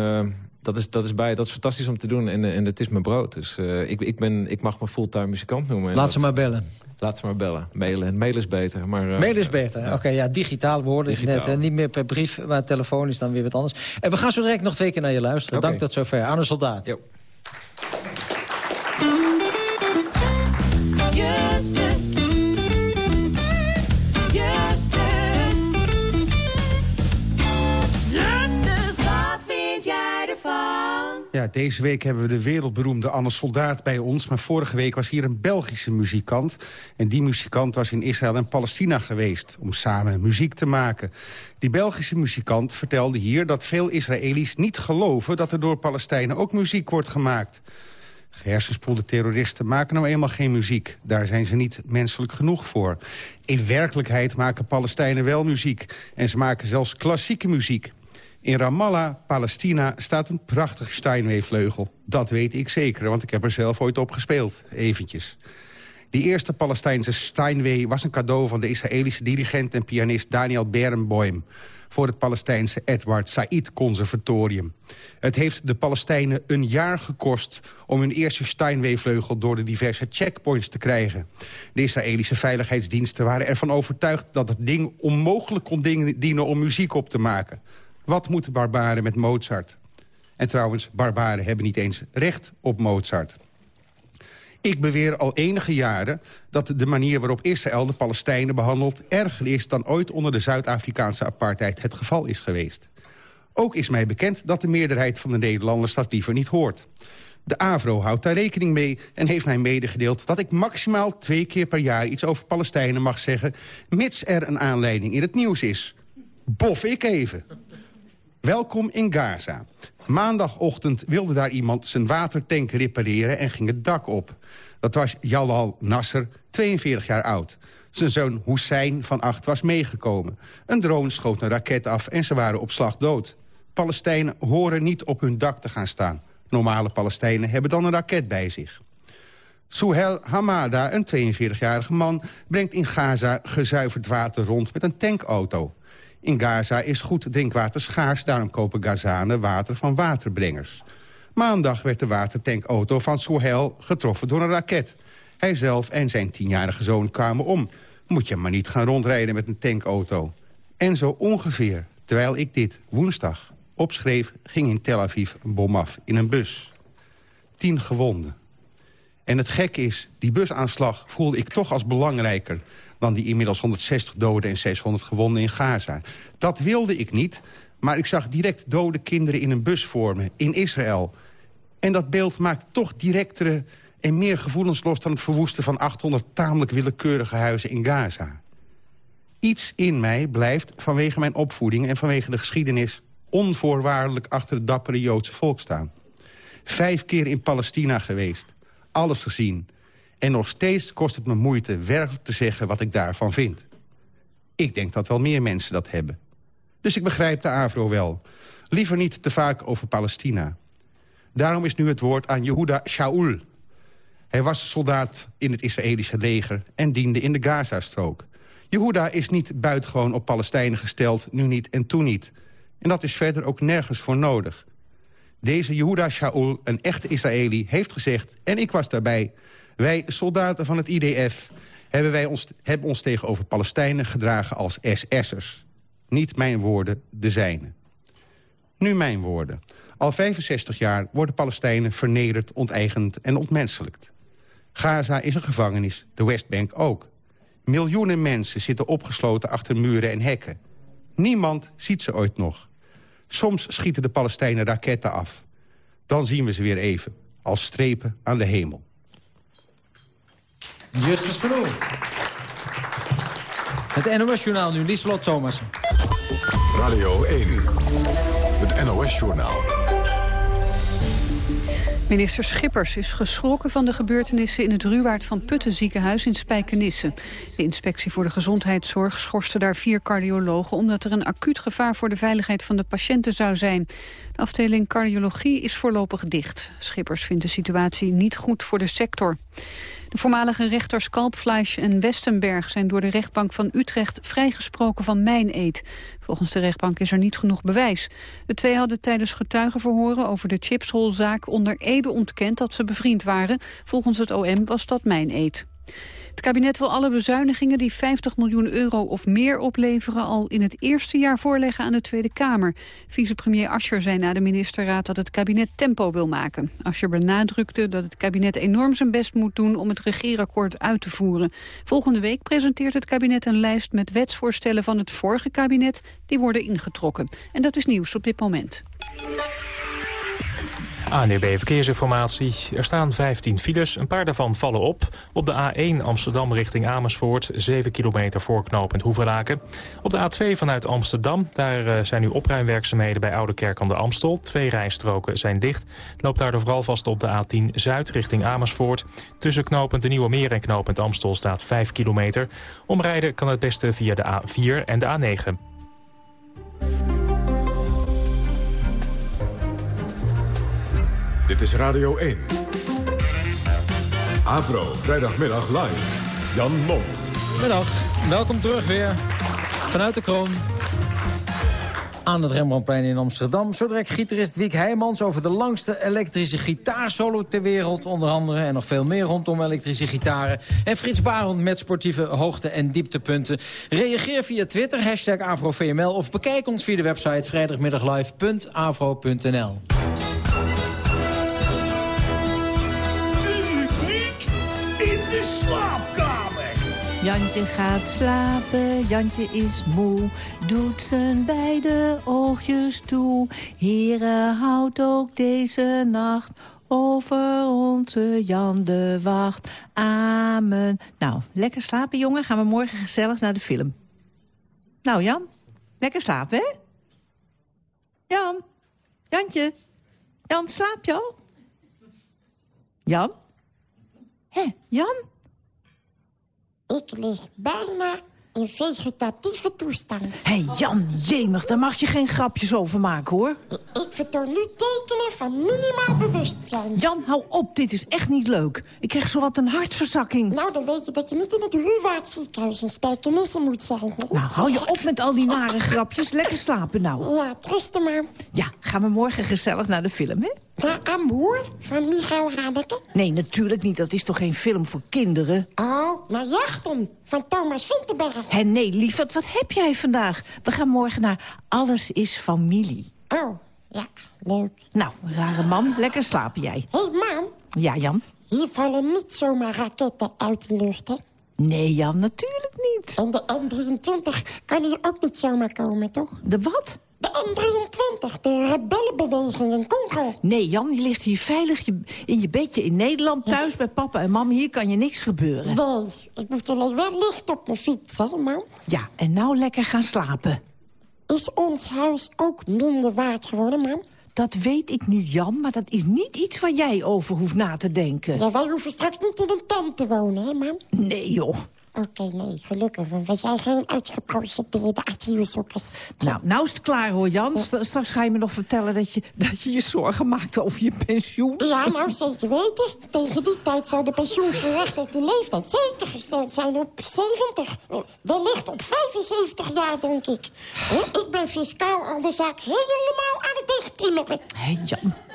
Speaker 20: dat is, dat is bij. Dat is fantastisch om te doen. En, en het is mijn brood. Dus ik, ik, ben, ik mag me fulltime muzikant noemen.
Speaker 12: Laat ze maar bellen.
Speaker 20: Laat ze maar bellen. Mailen. Mailen is beter. Maar, uh,
Speaker 12: Mailen is beter. Ja. Oké, okay, ja, digitaal woorden.
Speaker 20: Digitaal.
Speaker 12: Net, hè, niet meer per brief, maar telefoon is dan weer wat anders. En we gaan zo direct nog twee keer naar je luisteren. Okay. Dank tot zover. Arne Soldaat.
Speaker 20: Jo.
Speaker 21: Deze week hebben we de wereldberoemde Anne Soldaat bij ons. Maar vorige week was hier een Belgische muzikant. En die muzikant was in Israël en Palestina geweest... om samen muziek te maken. Die Belgische muzikant vertelde hier dat veel Israëli's niet geloven... dat er door Palestijnen ook muziek wordt gemaakt. Gehersenspoelde terroristen maken nou eenmaal geen muziek. Daar zijn ze niet menselijk genoeg voor. In werkelijkheid maken Palestijnen wel muziek. En ze maken zelfs klassieke muziek. In Ramallah, Palestina, staat een prachtig Steinway-vleugel. Dat weet ik zeker, want ik heb er zelf ooit op gespeeld. Eventjes. Die eerste Palestijnse Steinway was een cadeau van de Israëlische dirigent en pianist Daniel Berenboim voor het Palestijnse Edward Said Conservatorium. Het heeft de Palestijnen een jaar gekost om hun eerste Steinway-vleugel door de diverse checkpoints te krijgen. De Israëlische veiligheidsdiensten waren ervan overtuigd dat het ding onmogelijk kon dienen om muziek op te maken. Wat moeten barbaren met Mozart? En trouwens, barbaren hebben niet eens recht op Mozart. Ik beweer al enige jaren dat de manier waarop Israël de Palestijnen behandelt... erger is dan ooit onder de Zuid-Afrikaanse apartheid het geval is geweest. Ook is mij bekend dat de meerderheid van de Nederlanders dat liever niet hoort. De AVRO houdt daar rekening mee en heeft mij medegedeeld... dat ik maximaal twee keer per jaar iets over Palestijnen mag zeggen... mits er een aanleiding in het nieuws is. Bof ik even. Welkom in Gaza. Maandagochtend wilde daar iemand zijn watertank repareren en ging het dak op. Dat was Jalal Nasser, 42 jaar oud. Zijn zoon Hussein van 8 was meegekomen. Een drone schoot een raket af en ze waren op slag dood. Palestijnen horen niet op hun dak te gaan staan. Normale Palestijnen hebben dan een raket bij zich. Souhel Hamada, een 42-jarige man, brengt in Gaza gezuiverd water rond met een tankauto. In Gaza is goed drinkwater schaars, daarom kopen Gazanen water van waterbrengers. Maandag werd de watertankauto van Souhel getroffen door een raket. Hij zelf en zijn tienjarige zoon kwamen om. Moet je maar niet gaan rondrijden met een tankauto. En zo ongeveer, terwijl ik dit woensdag opschreef... ging in Tel Aviv een bom af in een bus. Tien gewonden. En het gek is, die busaanslag voelde ik toch als belangrijker... dan die inmiddels 160 doden en 600 gewonden in Gaza. Dat wilde ik niet, maar ik zag direct dode kinderen in een bus vormen in Israël. En dat beeld maakt toch directere en meer gevoelens los... dan het verwoesten van 800 tamelijk willekeurige huizen in Gaza. Iets in mij blijft vanwege mijn opvoeding en vanwege de geschiedenis... onvoorwaardelijk achter het dappere Joodse volk staan. Vijf keer in Palestina geweest, alles gezien... en nog steeds kost het me moeite werkelijk te zeggen wat ik daarvan vind. Ik denk dat wel meer mensen dat hebben. Dus ik begrijp de AVRO wel. Liever niet te vaak over Palestina. Daarom is nu het woord aan Yehuda Shaul. Hij was soldaat in het Israëlische leger en diende in de Gazastrook. Jehuda is niet buitengewoon op Palestijnen gesteld, nu niet en toen niet. En dat is verder ook nergens voor nodig. Deze Yehuda Shaul, een echte Israëli, heeft gezegd... en ik was daarbij, wij soldaten van het IDF... hebben, wij ons, hebben ons tegenover Palestijnen gedragen als SS'ers. Niet mijn woorden, de zijne. Nu mijn woorden. Al 65 jaar worden Palestijnen vernederd, onteigend en ontmenselijkt. Gaza is een gevangenis, de Westbank ook. Miljoenen mensen zitten opgesloten achter muren en hekken. Niemand ziet ze ooit nog. Soms schieten de Palestijnen raketten af. Dan zien we ze weer even, als strepen aan de hemel.
Speaker 12: Justus Van Het NOS-journaal nu, Lieselot Thomas.
Speaker 1: Radio 1, het NOS-journaal.
Speaker 2: Minister Schippers is geschrokken van de gebeurtenissen in het Ruwaard van Putten ziekenhuis in Spijkenisse. De inspectie voor de gezondheidszorg schorste daar vier cardiologen omdat er een acuut gevaar voor de veiligheid van de patiënten zou zijn. De afdeling cardiologie is voorlopig dicht. Schippers vindt de situatie niet goed voor de sector. De voormalige rechters Kalpfleisch en Westenberg zijn door de rechtbank van Utrecht vrijgesproken van mijneed. Volgens de rechtbank is er niet genoeg bewijs. De twee hadden tijdens getuigenverhoren over de chipsholzaak onder Ede ontkend dat ze bevriend waren. Volgens het OM was dat mijneed. Het kabinet wil alle bezuinigingen die 50 miljoen euro of meer opleveren... al in het eerste jaar voorleggen aan de Tweede Kamer. Vicepremier Ascher zei na de ministerraad dat het kabinet tempo wil maken. Ascher benadrukte dat het kabinet enorm zijn best moet doen... om het regeerakkoord uit te voeren. Volgende week presenteert het kabinet een lijst met wetsvoorstellen van het vorige kabinet... die worden ingetrokken. En dat is nieuws op dit moment.
Speaker 6: ANUB Verkeersinformatie. Er staan 15 files, een paar daarvan vallen op. Op de A1 Amsterdam richting Amersfoort, 7 kilometer voorknopend Hoevelaken. Op de A2 vanuit Amsterdam, daar eh, zijn nu opruimwerkzaamheden bij Oude Kerk aan de Amstel. Twee rijstroken zijn dicht. Loopt daardoor vooral vast op de A10 Zuid richting Amersfoort. Tussen knopend de Nieuwe Meer en knopend Amstel staat 5 kilometer. Omrijden kan het beste via de A4 en de A9.
Speaker 1: Dit is Radio 1. Avro, vrijdagmiddag live. Jan Mom.
Speaker 12: Middag, welkom terug weer. Vanuit de kroon. Aan het Rembrandtplein in Amsterdam. Zo direct gitarist Wiek Heijmans over de langste elektrische gitaarsolo ter wereld. Onder andere en nog veel meer rondom elektrische gitaren. En Frits Barend met sportieve hoogte- en dieptepunten. Reageer via Twitter, hashtag AvroVML. Of bekijk ons via de website vrijdagmiddaglive.avro.nl.
Speaker 22: Jantje gaat slapen, Jantje is moe, doet zijn beide oogjes toe. Heren, houdt ook deze nacht
Speaker 16: over onze Jan de Wacht. Amen. Nou, lekker slapen, jongen. Gaan we morgen gezellig naar de film. Nou, Jan, lekker slapen, hè? Jan, Jantje. Jan, slaap je al? Jan? Hé, Jan?
Speaker 23: Ik lig bijna in vegetatieve toestand.
Speaker 16: Hé, hey Jan, jemig, daar mag je geen grapjes over maken, hoor.
Speaker 23: Ik vertoon nu tekenen van minimaal bewustzijn.
Speaker 16: Jan, hou op, dit is echt niet leuk. Ik krijg zowat een hartverzakking.
Speaker 23: Nou, dan weet je dat je niet in het Ruwaard ziekenhuis in Spijkenisse moet zijn. Hè?
Speaker 16: Nou, hou je op met al die nare grapjes. Lekker slapen nou.
Speaker 23: Ja, rusten maar.
Speaker 16: Ja, gaan we morgen gezellig naar de film, hè?
Speaker 23: De Amour van Michael Haneke?
Speaker 16: Nee, natuurlijk niet. Dat is toch geen film voor kinderen?
Speaker 23: Oh, naar Jachten van Thomas Vinterberg.
Speaker 16: Hé, nee, lieverd, wat heb jij vandaag? We gaan morgen naar Alles is Familie.
Speaker 23: Oh, ja, leuk.
Speaker 16: Nou, rare man, lekker slapen jij.
Speaker 23: Hé, hey, man.
Speaker 16: Ja, Jan?
Speaker 23: Hier vallen niet zomaar raketten uit de lucht, hè?
Speaker 16: Nee, Jan, natuurlijk niet.
Speaker 23: En de M23 kan hier ook niet zomaar komen, toch?
Speaker 16: De wat?
Speaker 23: De M23, de rebellenbeweging in Congo.
Speaker 16: Nee, Jan, je ligt hier veilig in je bedje in Nederland... thuis bij papa en mam. Hier kan je niks gebeuren.
Speaker 23: Nee, ik moet alleen wel licht op mijn fiets, hè, mam?
Speaker 16: Ja, en nou lekker gaan slapen.
Speaker 23: Is ons huis ook minder waard geworden, mam?
Speaker 16: Dat weet ik niet, Jan, maar dat is niet iets waar jij over hoeft na te denken.
Speaker 23: Ja, wij hoeven straks niet in een tent te wonen, hè, mam?
Speaker 16: Nee, joh.
Speaker 23: Oké, nee, gelukkig. Want we zijn geen uitgeprocedeerde asielzoekers.
Speaker 16: Nou, nou is het klaar hoor, Jan. Straks ga je me nog vertellen dat je dat je, je zorgen maakt over je pensioen.
Speaker 23: Ja, nou zeker weten. Tegen die tijd zou de pensioengerechtigde leeftijd zeker gesteld zijn op 70. Wellicht op 75 jaar, denk ik. Ik ben fiscaal al de zaak helemaal aan het dichttimmeren.
Speaker 16: Hé, hey, Jan.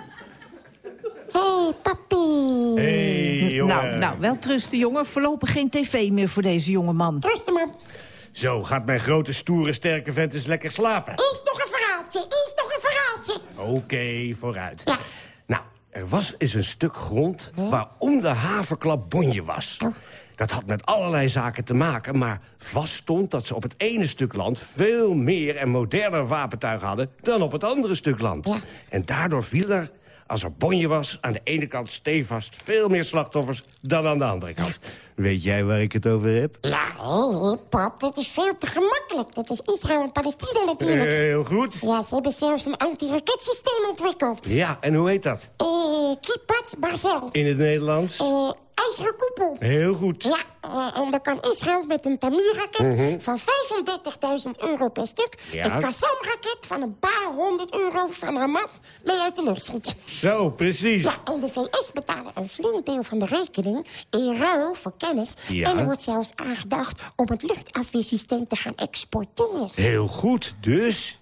Speaker 23: Hey, papi.
Speaker 24: Hey, jongen.
Speaker 16: Nou, nou, wel trusten, jongen. Voorlopig geen tv meer voor deze jonge man.
Speaker 23: Trusten, man.
Speaker 24: Zo, gaat mijn grote, stoere, sterke vent eens lekker slapen.
Speaker 23: Eerst nog een verhaaltje, eerst nog een verhaaltje.
Speaker 24: Oké, vooruit.
Speaker 23: Ja.
Speaker 24: Nou, er was eens een stuk grond waar om de haverklap bonje was.
Speaker 23: Oh.
Speaker 24: Dat had met allerlei zaken te maken, maar vast stond dat ze op het ene stuk land... veel meer en moderner wapentuig hadden dan op het andere stuk land.
Speaker 23: Ja.
Speaker 24: En daardoor viel er bonje was, aan de ene kant stevast veel meer slachtoffers dan aan de andere kant. Weet jij waar ik het over heb?
Speaker 23: Ja, hé, pap, dat is veel te gemakkelijk. Dat is Israël en Palestina natuurlijk.
Speaker 24: Heel goed.
Speaker 23: Ja, ze hebben zelfs een antiraketsysteem ontwikkeld.
Speaker 24: Ja, en hoe heet dat?
Speaker 23: Eh, Kipats Barzel.
Speaker 24: In het Nederlands?
Speaker 23: Eh, IJzeren koepel.
Speaker 24: Heel goed.
Speaker 23: Ja, uh, en dan kan Israël met een Tamir-raket
Speaker 24: Mm -hmm.
Speaker 23: van 35.000 euro per stuk...
Speaker 24: Ja.
Speaker 23: een Qassam-raket van een paar honderd euro van Hamas mee uit de lucht schieten.
Speaker 24: Zo, precies.
Speaker 23: Ja, en de VS betalen een flink deel van de rekening in ruil voor kennis.
Speaker 24: Ja.
Speaker 23: En er wordt zelfs aangedacht om het luchtafweersysteem te gaan exporteren.
Speaker 24: Heel goed, dus...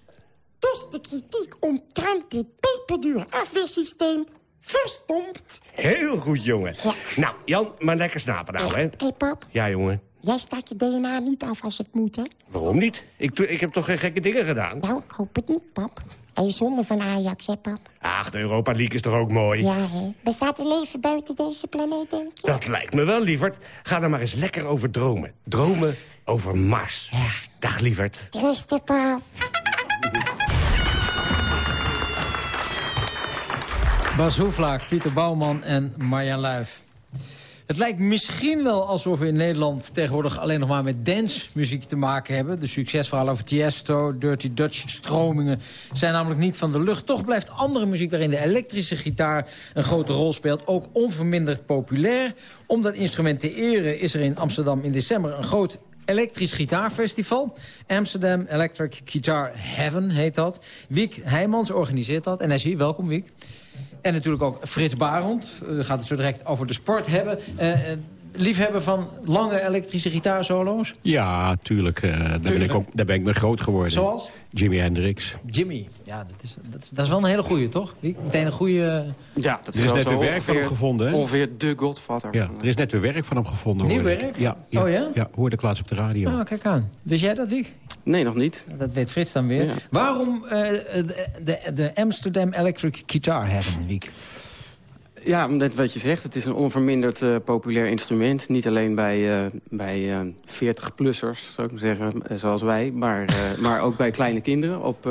Speaker 23: Dus de kritiek omtrent dit peperdure afweersysteem verstompt.
Speaker 24: Heel goed, jongen.
Speaker 23: Ja.
Speaker 24: Nou, Jan, maar lekker slapen nou, hè?
Speaker 23: Hé, hey, pap.
Speaker 24: Ja, jongen.
Speaker 23: Jij staat je DNA niet af als het moet, hè?
Speaker 24: Waarom niet? Ik, ik heb toch geen gekke dingen gedaan?
Speaker 23: Nou, ik hoop het niet, pap. En zonde van Ajax, hè, pap?
Speaker 24: Ach, de Europa League is toch ook mooi?
Speaker 23: Ja, hè? Bestaat er leven buiten deze planeet, denk je?
Speaker 24: Dat lijkt me wel, lieverd. Ga er maar eens lekker over dromen. Dromen over Mars.
Speaker 23: Ja.
Speaker 24: Dag, lieverd.
Speaker 23: Rustig, pap.
Speaker 12: Bas Hoeflaak, Pieter Bouwman en Marjan Luif. Het lijkt misschien wel alsof we in Nederland tegenwoordig alleen nog maar met dancemuziek te maken hebben. De succesverhalen over Tiesto, Dirty Dutch, stromingen zijn namelijk niet van de lucht. Toch blijft andere muziek waarin de elektrische gitaar een grote rol speelt ook onverminderd populair. Om dat instrument te eren is er in Amsterdam in december een groot elektrisch gitaarfestival. Amsterdam Electric Guitar Heaven heet dat. Wiek Heijmans organiseert dat. En hij is hier. Welkom, Wiek. En natuurlijk ook Frits Barend. We gaan het zo direct over de sport hebben. Liefhebber van lange elektrische gitaarsolo's?
Speaker 25: Ja, tuurlijk. Uh, daar, ben ik ook, daar ben ik mee groot geworden.
Speaker 12: Zoals?
Speaker 25: Jimi Hendrix.
Speaker 12: Jimmy. Ja, dat is, dat is, dat is wel een hele goeie, toch? Meteen een goede...
Speaker 25: Ja, dat is, er is net weer werk van hem gevonden. Hè?
Speaker 26: Ongeveer de Godfather.
Speaker 25: Ja, er is net weer werk van hem gevonden.
Speaker 12: Nieuw werk?
Speaker 25: Ja, ja,
Speaker 12: oh ja?
Speaker 25: Ja, hoorde ik laatst op de radio.
Speaker 12: Ah, kijk aan. Wist jij dat, Wiek?
Speaker 26: Nee, nog niet.
Speaker 12: Dat weet Frits dan weer.
Speaker 26: Ja.
Speaker 12: Waarom uh, de, de, de Amsterdam Electric Guitar Heaven, Wiek?
Speaker 26: Ja, net wat je zegt, het is een onverminderd uh, populair instrument. Niet alleen bij, uh, bij uh, 40-plussers, zou ik maar zeggen, zoals wij. Maar, maar ook bij kleine kinderen op,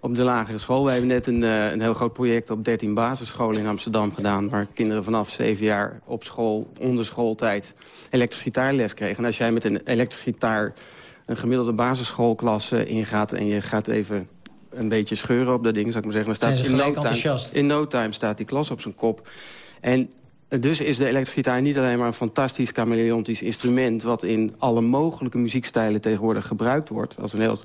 Speaker 26: op de lagere school. We hebben net een, een heel groot project op 13 basisscholen in Amsterdam gedaan... waar kinderen vanaf 7 jaar op school, onder schooltijd, elektrische gitaarles kregen. En als jij met een elektrische gitaar een gemiddelde basisschoolklasse ingaat... en je gaat even een beetje scheuren op dat ding, zou ik maar zeggen... Staat in no, time, in no time staat die klas op zijn kop. En dus is de elektrische gitaar niet alleen maar een fantastisch chameleontisch instrument... wat in alle mogelijke muziekstijlen tegenwoordig gebruikt wordt... als een heel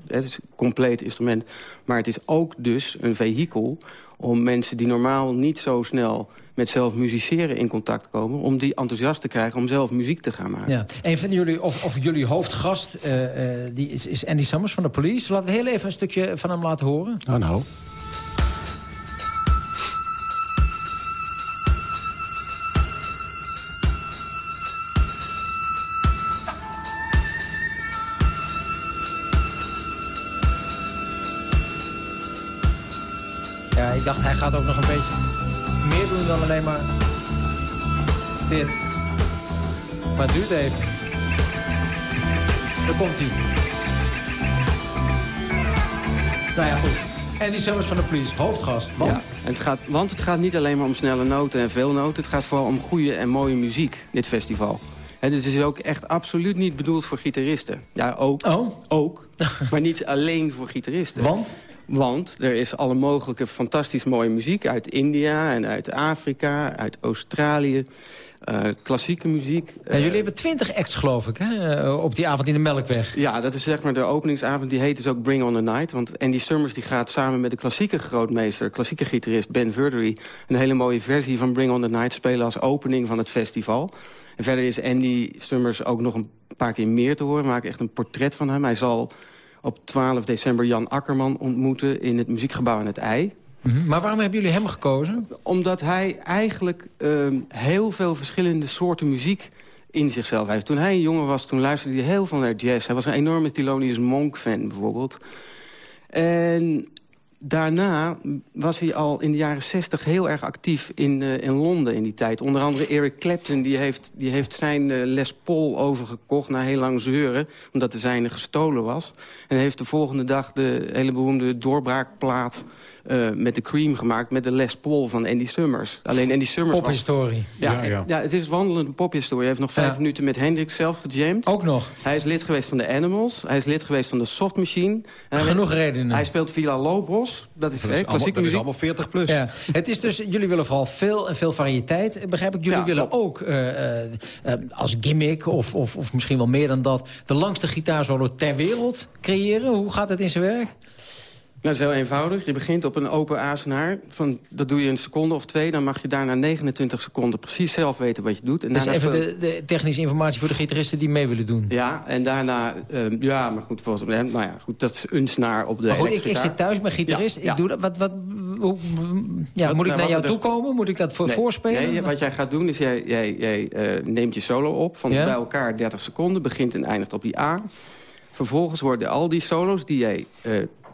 Speaker 26: compleet instrument. Maar het is ook dus een vehikel om mensen die normaal niet zo snel met zelf musiceren in contact komen... om die enthousiast te krijgen om zelf muziek te gaan maken.
Speaker 12: Ja. Een van jullie, of, of jullie hoofdgast, uh, uh, die is, is Andy Summers van de Police. Laten we heel even een stukje van hem laten horen.
Speaker 25: Oh, nou.
Speaker 12: ik dacht, hij gaat ook nog een beetje meer doen dan alleen maar dit. Maar het duurt even. Daar komt hij. Nou ja, goed. En die Summers van de Police, hoofdgast. Want?
Speaker 26: Ja, het gaat, want het gaat niet alleen maar om snelle noten en veel noten. Het gaat vooral om goede en mooie muziek, dit festival. He, dus het is ook echt absoluut niet bedoeld voor gitaristen. Ja, ook.
Speaker 12: Oh.
Speaker 26: Ook. maar niet alleen voor gitaristen.
Speaker 12: Want?
Speaker 26: Want er is alle mogelijke fantastisch mooie muziek uit India en uit Afrika, uit Australië. Uh, klassieke muziek.
Speaker 12: Ja, jullie hebben twintig acts, geloof ik, hè? Eh, op die avond in de Melkweg.
Speaker 26: Ja, dat is zeg maar de openingsavond. Die heet dus ook Bring on the Night. Want Andy Summers die gaat samen met de klassieke grootmeester... klassieke gitarist Ben Verdery... een hele mooie versie van Bring on the Night spelen... als opening van het festival. En verder is Andy Summers ook nog een paar keer meer te horen. We maken echt een portret van hem. Hij zal op 12 december Jan Akkerman ontmoeten... in het muziekgebouw aan het IJ.
Speaker 12: Mhm. Maar waarom hebben jullie hem gekozen?
Speaker 26: Omdat hij eigenlijk uh, heel veel verschillende soorten muziek in zichzelf heeft. Toen hij een jongen was, toen luisterde hij heel veel naar jazz. Hij was een enorme Thelonious Monk-fan bijvoorbeeld. En daarna was hij al in de jaren 60 heel erg actief in, uh, in Londen in die tijd. Onder andere Eric Clapton die heeft, die heeft zijn uh, Les Paul overgekocht na heel lang zeuren. Omdat de zijne gestolen was. En heeft de volgende dag de hele beroemde doorbraakplaat uh, met de Cream gemaakt... met de Les Paul van Andy Summers. Alleen Andy Summers
Speaker 12: Pophistorie.
Speaker 26: Ja, ja, ja. ja, het is wandelend pophistorie. Hij heeft nog vijf ja. minuten met Hendrix zelf gejamd.
Speaker 12: Ook nog?
Speaker 26: Hij is lid geweest van de Animals. Hij is lid geweest van de Soft Machine.
Speaker 12: En Genoeg hij, redenen.
Speaker 26: Hij speelt Villa Lobos. Dat is, dat is klassieke
Speaker 25: muziek.
Speaker 26: Dat is
Speaker 25: allemaal 40 plus.
Speaker 12: Ja. Het is dus, jullie willen vooral veel en veel variëteit, begrijp ik. Jullie ja, willen ook uh, uh, uh, als gimmick, of, of, of misschien wel meer dan dat... de langste gitaarsolo ter wereld creëren. Hoe gaat het in zijn werk?
Speaker 26: Nou, dat is heel eenvoudig. Je begint op een open azenaar. Van, dat doe je een seconde of twee. Dan mag je daarna 29 seconden precies zelf weten wat je doet.
Speaker 12: En dus even de, de, technische informatie voor de gitaristen die mee willen doen.
Speaker 26: Ja, en daarna... Uh, ja, maar goed, volgens mij... Nou ja, goed, dat is een snaar op de
Speaker 12: maar goed, ik, ik, zit thuis, ben gitarist. Ja, ik ja. doe dat... Wat, wat, hoe, ja, wat, moet ik naar jou toe komen? Moet ik dat voor,
Speaker 26: nee,
Speaker 12: voorspelen?
Speaker 26: Nee, wat jij gaat doen is... jij, jij, jij uh, neemt je solo op van ja? bij elkaar 30 seconden. Begint en eindigt op die A. Vervolgens worden al die solo's die jij... Uh,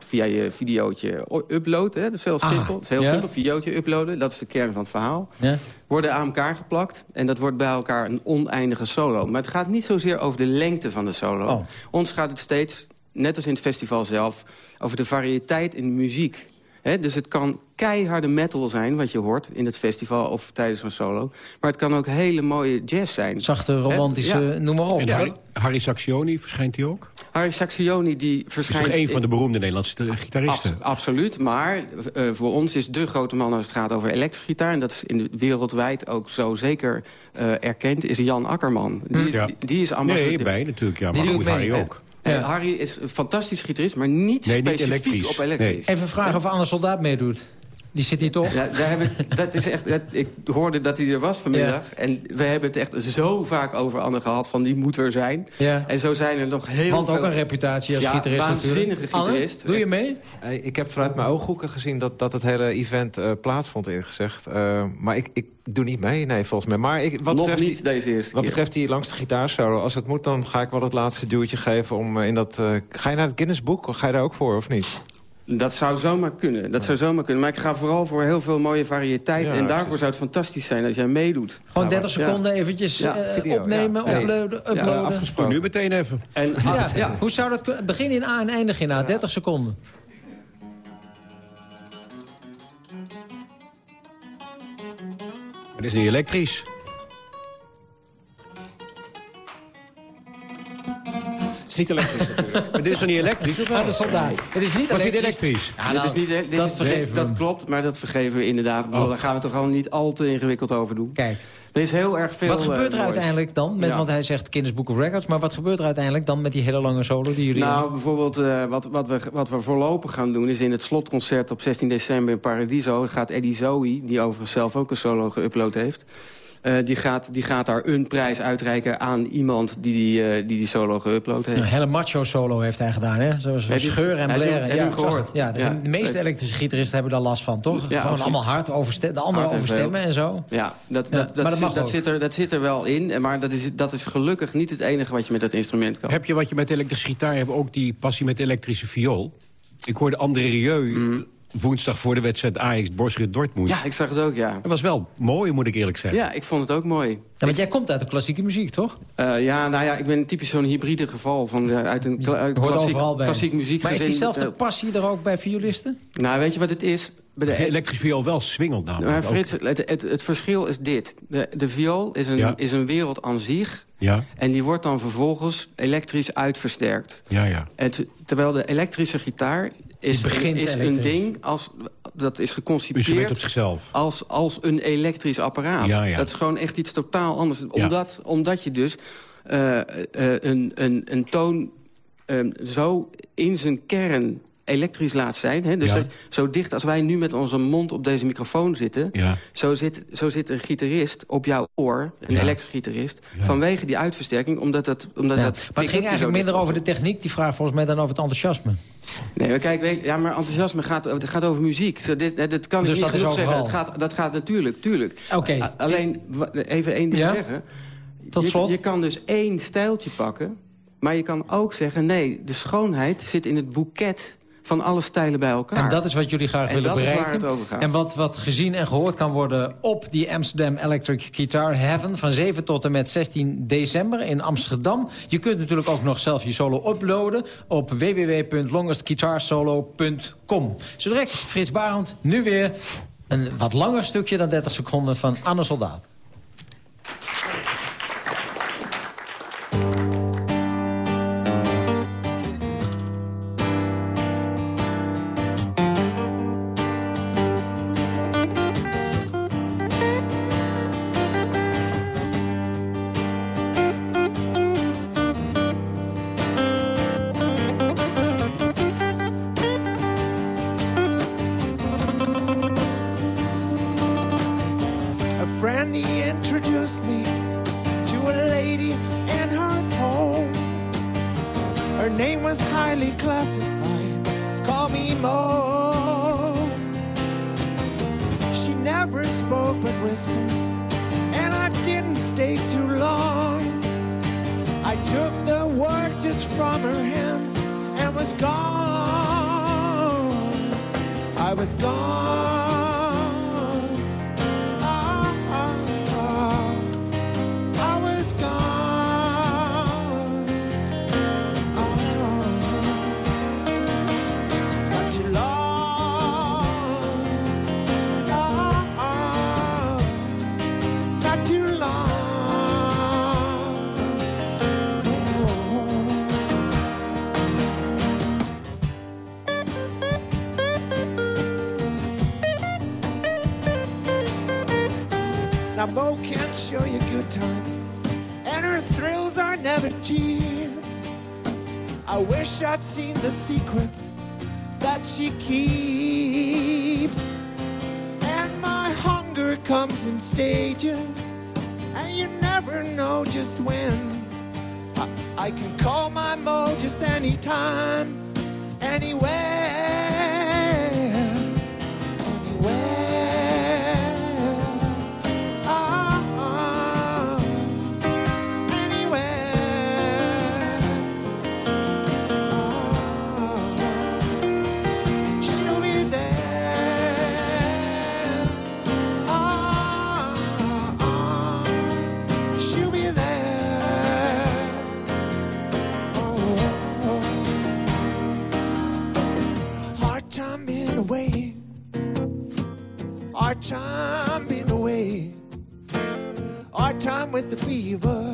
Speaker 26: via je videootje uploaden. Dat is heel ah, simpel. Dat is heel ja? simpel, videootje uploaden. Dat is de kern van het verhaal.
Speaker 12: Ja?
Speaker 26: Worden aan elkaar geplakt. En dat wordt bij elkaar een oneindige solo. Maar het gaat niet zozeer over de lengte van de solo.
Speaker 12: Oh.
Speaker 26: Ons gaat het steeds, net als in het festival zelf... over de variëteit in de muziek. He, dus het kan keiharde metal zijn, wat je hoort in het festival of tijdens een solo. Maar het kan ook hele mooie jazz zijn.
Speaker 12: Zachte, romantische, ja. noem maar op.
Speaker 25: En Harry, Harry Saxioni, verschijnt hij ook?
Speaker 26: Harry Saxioni, die verschijnt...
Speaker 25: is toch een van de beroemde Nederlandse gitaristen?
Speaker 26: Abs absoluut, maar uh, voor ons is de grote man als het gaat over elektrische gitaar... en dat is in de, wereldwijd ook zo zeker uh, erkend, is Jan Akkerman. Die,
Speaker 25: ja.
Speaker 26: die, die is ambassadeur.
Speaker 25: Nee, bij natuurlijk, ja, maar goed, Harry ook.
Speaker 26: Ja. Harry is een fantastische gitarist, maar niet
Speaker 25: nee,
Speaker 26: specifiek
Speaker 25: niet elektrisch.
Speaker 26: op elektrisch.
Speaker 25: Nee.
Speaker 12: Even vragen of Anne Soldaat meedoet. Die zit hier toch?
Speaker 26: Ja, daar heb ik, dat is echt, dat, ik hoorde dat hij er was vanmiddag. Ja. En we hebben het echt zo vaak over Anne gehad van die moet er zijn.
Speaker 12: Ja.
Speaker 26: En zo zijn er nog heel
Speaker 12: Want
Speaker 26: veel...
Speaker 12: ook een reputatie als
Speaker 26: ja,
Speaker 12: gitarist
Speaker 26: waanzinnige gitarist.
Speaker 12: Anne, doe je mee?
Speaker 20: Ik heb vanuit mijn ooghoeken gezien dat, dat het hele event uh, plaatsvond eerlijk gezegd. Uh, maar ik, ik doe niet mee, nee, volgens mij. Maar ik, wat
Speaker 26: nog
Speaker 20: betreft
Speaker 26: niet
Speaker 20: die,
Speaker 26: deze eerste
Speaker 20: Wat
Speaker 26: keer.
Speaker 20: betreft die langste gitaarsolo, als het moet dan ga ik wel het laatste duwtje geven om uh, in dat... ga je naar het Guinness Boek? Ga je daar ook voor of niet?
Speaker 26: Dat zou zomaar kunnen. Dat zou zomaar kunnen. Maar ik ga vooral voor heel veel mooie variëteiten. En daarvoor zou het fantastisch zijn als jij meedoet.
Speaker 12: Gewoon 30 seconden eventjes eh, opnemen, uploaden. uploaden.
Speaker 25: afgesproken. Nu meteen even.
Speaker 26: En,
Speaker 12: Hoe zou dat beginnen in A en eindigen in A? 30 seconden.
Speaker 25: Het is niet elektrisch. Het is niet elektrisch natuurlijk. Maar dit is toch niet elektrisch? Of wel?
Speaker 12: Ah, de soldaat. Het is niet
Speaker 25: Was
Speaker 12: elektrisch.
Speaker 25: elektrisch?
Speaker 26: Ja, dit is niet, dit
Speaker 12: dat
Speaker 26: is,
Speaker 12: vergeven
Speaker 26: dat klopt, maar dat vergeven we inderdaad.
Speaker 25: Oh.
Speaker 26: Daar gaan we toch gewoon niet al te ingewikkeld over doen.
Speaker 12: Kijk.
Speaker 26: Er is heel erg veel...
Speaker 12: Wat gebeurt
Speaker 26: eh,
Speaker 12: er
Speaker 26: moois.
Speaker 12: uiteindelijk dan? Met,
Speaker 26: Ja.
Speaker 12: Want hij zegt Guinness Book of Records. Maar wat gebeurt er uiteindelijk dan met die hele lange solo die jullie...
Speaker 26: Nou, bijvoorbeeld eh, wat, wat, we, wat we voorlopig gaan doen... is in het slotconcert op 16 december in Paradiso... gaat Eddie Zoe, die overigens zelf ook een solo geüpload heeft... eh, die, gaat, die gaat daar een prijs uitreiken aan iemand die die, eh, die, die solo geüpload heeft.
Speaker 12: Een hele macho solo heeft hij gedaan, hè? Zoals
Speaker 26: Heb je-
Speaker 12: scheuren en blaren.
Speaker 26: heb je hem gehoord?
Speaker 12: Ja, dus
Speaker 26: Ja.
Speaker 12: de meeste elektrische gitaristen hebben daar last van, toch?
Speaker 26: Ja,
Speaker 12: Gewoon allemaal hard overstemmen, de anderen
Speaker 26: en
Speaker 12: overstemmen en zo.
Speaker 26: Ja, dat,
Speaker 12: Ja,
Speaker 26: dat, dat,
Speaker 12: dat
Speaker 26: zit, dat, er, dat zit er wel in. Maar dat is, dat is gelukkig niet het enige wat je met dat instrument kan.
Speaker 25: Heb je wat je met elektrische gitaar hebt ook die passie met elektrische viool? Ik hoorde André Rieu woensdag voor de wedstrijd Ajax Borussia Dortmund.
Speaker 26: Ja, ik zag het ook, ja.
Speaker 25: Dat was wel mooi, moet ik eerlijk zeggen.
Speaker 26: Ja, ik vond het ook mooi.
Speaker 12: Ja, want jij komt uit de klassieke muziek, toch?
Speaker 26: Eh, ja, nou ja, ik ben typisch zo'n hybride geval van, eh, uit een kla- uit
Speaker 12: Hoort
Speaker 26: klassiek, klassiek muziek.
Speaker 12: Maar is diezelfde
Speaker 26: Eh,
Speaker 12: passie er ook bij violisten?
Speaker 26: Nou, weet je wat het is? De,
Speaker 25: elektrische viool wel swingelt namelijk.
Speaker 26: maar
Speaker 25: ook.
Speaker 26: Frits, het, het, het verschil is dit. De, de viool is een,
Speaker 25: Ja.
Speaker 26: is een wereld aan zich.
Speaker 25: Ja,
Speaker 26: En die wordt dan vervolgens elektrisch uitversterkt.
Speaker 25: ja, ja.
Speaker 26: Het, terwijl de elektrische gitaar is, is een ding als, dat is geconcipeerd
Speaker 25: op zichzelf.
Speaker 26: als, als een elektrisch apparaat.
Speaker 25: Ja, ja.
Speaker 26: Dat is gewoon echt iets totaal anders. Omdat, omdat je dus eh, eh, een, een, een toon eh, zo in zijn kern elektrisch laat zijn. Hè? Dus
Speaker 25: Ja.
Speaker 26: dat, zo dicht als wij nu met onze mond op deze microfoon zitten...
Speaker 25: Ja.
Speaker 26: Zo, zit, zo zit een gitarist op jouw oor, een
Speaker 25: Ja.
Speaker 26: elektrische gitarist... vanwege die uitversterking, omdat dat... Omdat dat
Speaker 12: Maar het ging eigenlijk minder over de techniek. Die vraag volgens mij dan over het enthousiasme.
Speaker 26: Nee, maar kijk, weet- ja, maar enthousiasme gaat, het gaat over muziek. Zo, dit, dat kan ik
Speaker 12: Dus
Speaker 26: niet
Speaker 12: dat is
Speaker 26: genoeg zeggen. Het gaat, dat gaat natuurlijk, tuurlijk.
Speaker 12: Oké.
Speaker 26: Alleen, even één ding zeggen.
Speaker 12: Tot
Speaker 26: je,
Speaker 12: slot.
Speaker 26: je kan dus één stijltje pakken... maar je kan ook zeggen... nee, de schoonheid zit in het boeket van alle stijlen bij elkaar.
Speaker 12: En dat is wat jullie graag
Speaker 26: En
Speaker 12: willen
Speaker 26: dat is waar
Speaker 12: bereiken.
Speaker 26: het over gaat.
Speaker 12: En wat, wat gezien en gehoord kan worden op die Amsterdam Electric Guitar Heaven... van 7 tot en met 16 december in Amsterdam. Je kunt natuurlijk ook nog zelf je solo uploaden... op www.longestguitarsolo.com. Zo direct, Frits Barend, nu weer een wat langer stukje dan 30 seconden van Anne Soldaat.
Speaker 27: Comes in stages, and you never know just when. I, I can call my Mo just anytime, anywhere. With the fever.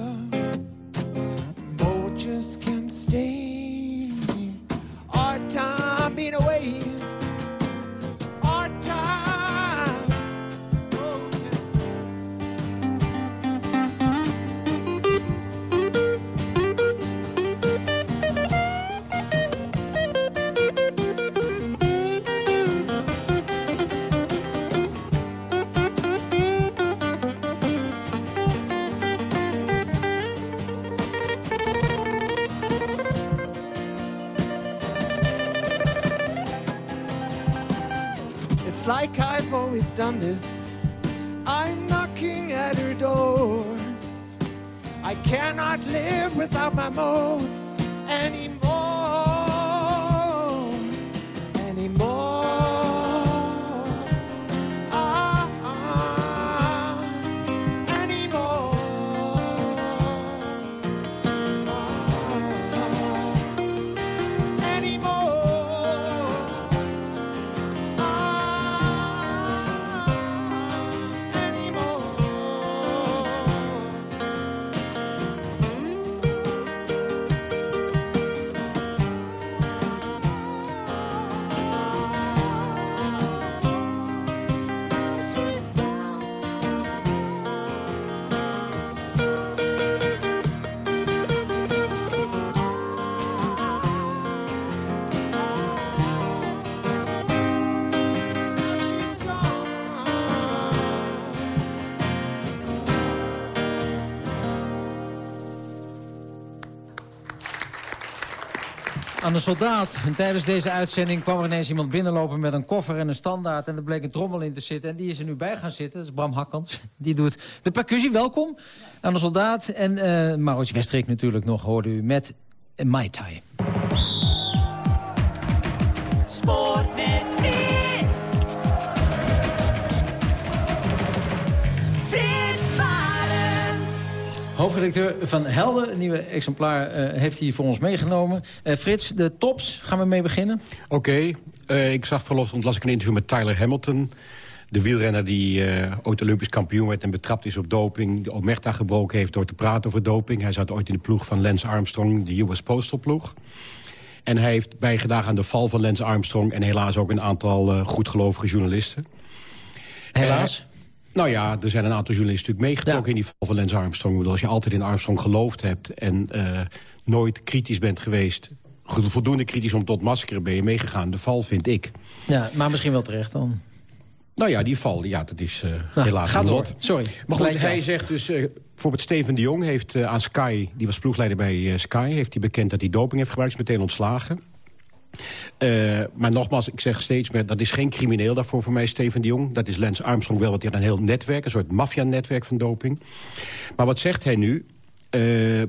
Speaker 12: Aan de soldaat. En tijdens deze uitzending kwam er ineens iemand binnenlopen met een koffer en een standaard. En er bleek een trommel in te zitten. En die is er nu bij gaan zitten. Dat is Bram Hakkans. Die doet de percussie. Welkom aan de soldaat. En uh, Maurits Westrik natuurlijk nog, hoorde u met Mai Tai. Hoofdredacteur van Helden, een nieuwe exemplaar, uh, heeft hij voor ons meegenomen. Uh, Frits, de tops, gaan we mee beginnen?
Speaker 25: Oké, okay. uh, ik zag vanochtend, las ik een interview met Tyler Hamilton... de wielrenner die ooit Olympisch kampioen werd en betrapt is op doping... de omerta gebroken heeft door te praten over doping. Hij zat ooit in de ploeg van Lance Armstrong, de US Postal ploeg. En hij heeft bijgedragen aan de val van Lance Armstrong... en helaas ook een aantal goedgelovige journalisten.
Speaker 12: Helaas?
Speaker 25: Nou ja, er zijn een aantal journalisten natuurlijk meegetrokken ja. in die val van Lance Armstrong. Als je altijd in Armstrong geloofd hebt en uh, nooit kritisch bent geweest... voldoende kritisch om tot maskeren ben je meegegaan. De val vind ik.
Speaker 12: Ja, maar misschien wel terecht dan.
Speaker 25: Nou ja, die val, ja, dat is uh, nou, helaas
Speaker 12: Ga
Speaker 25: een
Speaker 12: door,
Speaker 25: lot.
Speaker 12: sorry.
Speaker 25: Maar goed, hij zegt dus... Uh, bijvoorbeeld Steven de Jong heeft uh, aan Sky... die was ploegleider bij Sky... heeft hij bekend dat hij doping heeft gebruikt. Is meteen ontslagen. Uh, maar nogmaals, ik zeg steeds meer, dat is geen crimineel daarvoor voor mij, Steven de Jong. Dat is Lance Armstrong wel, want hij had een heel netwerk, een soort maffia-netwerk van doping. Maar wat zegt hij nu? Uh,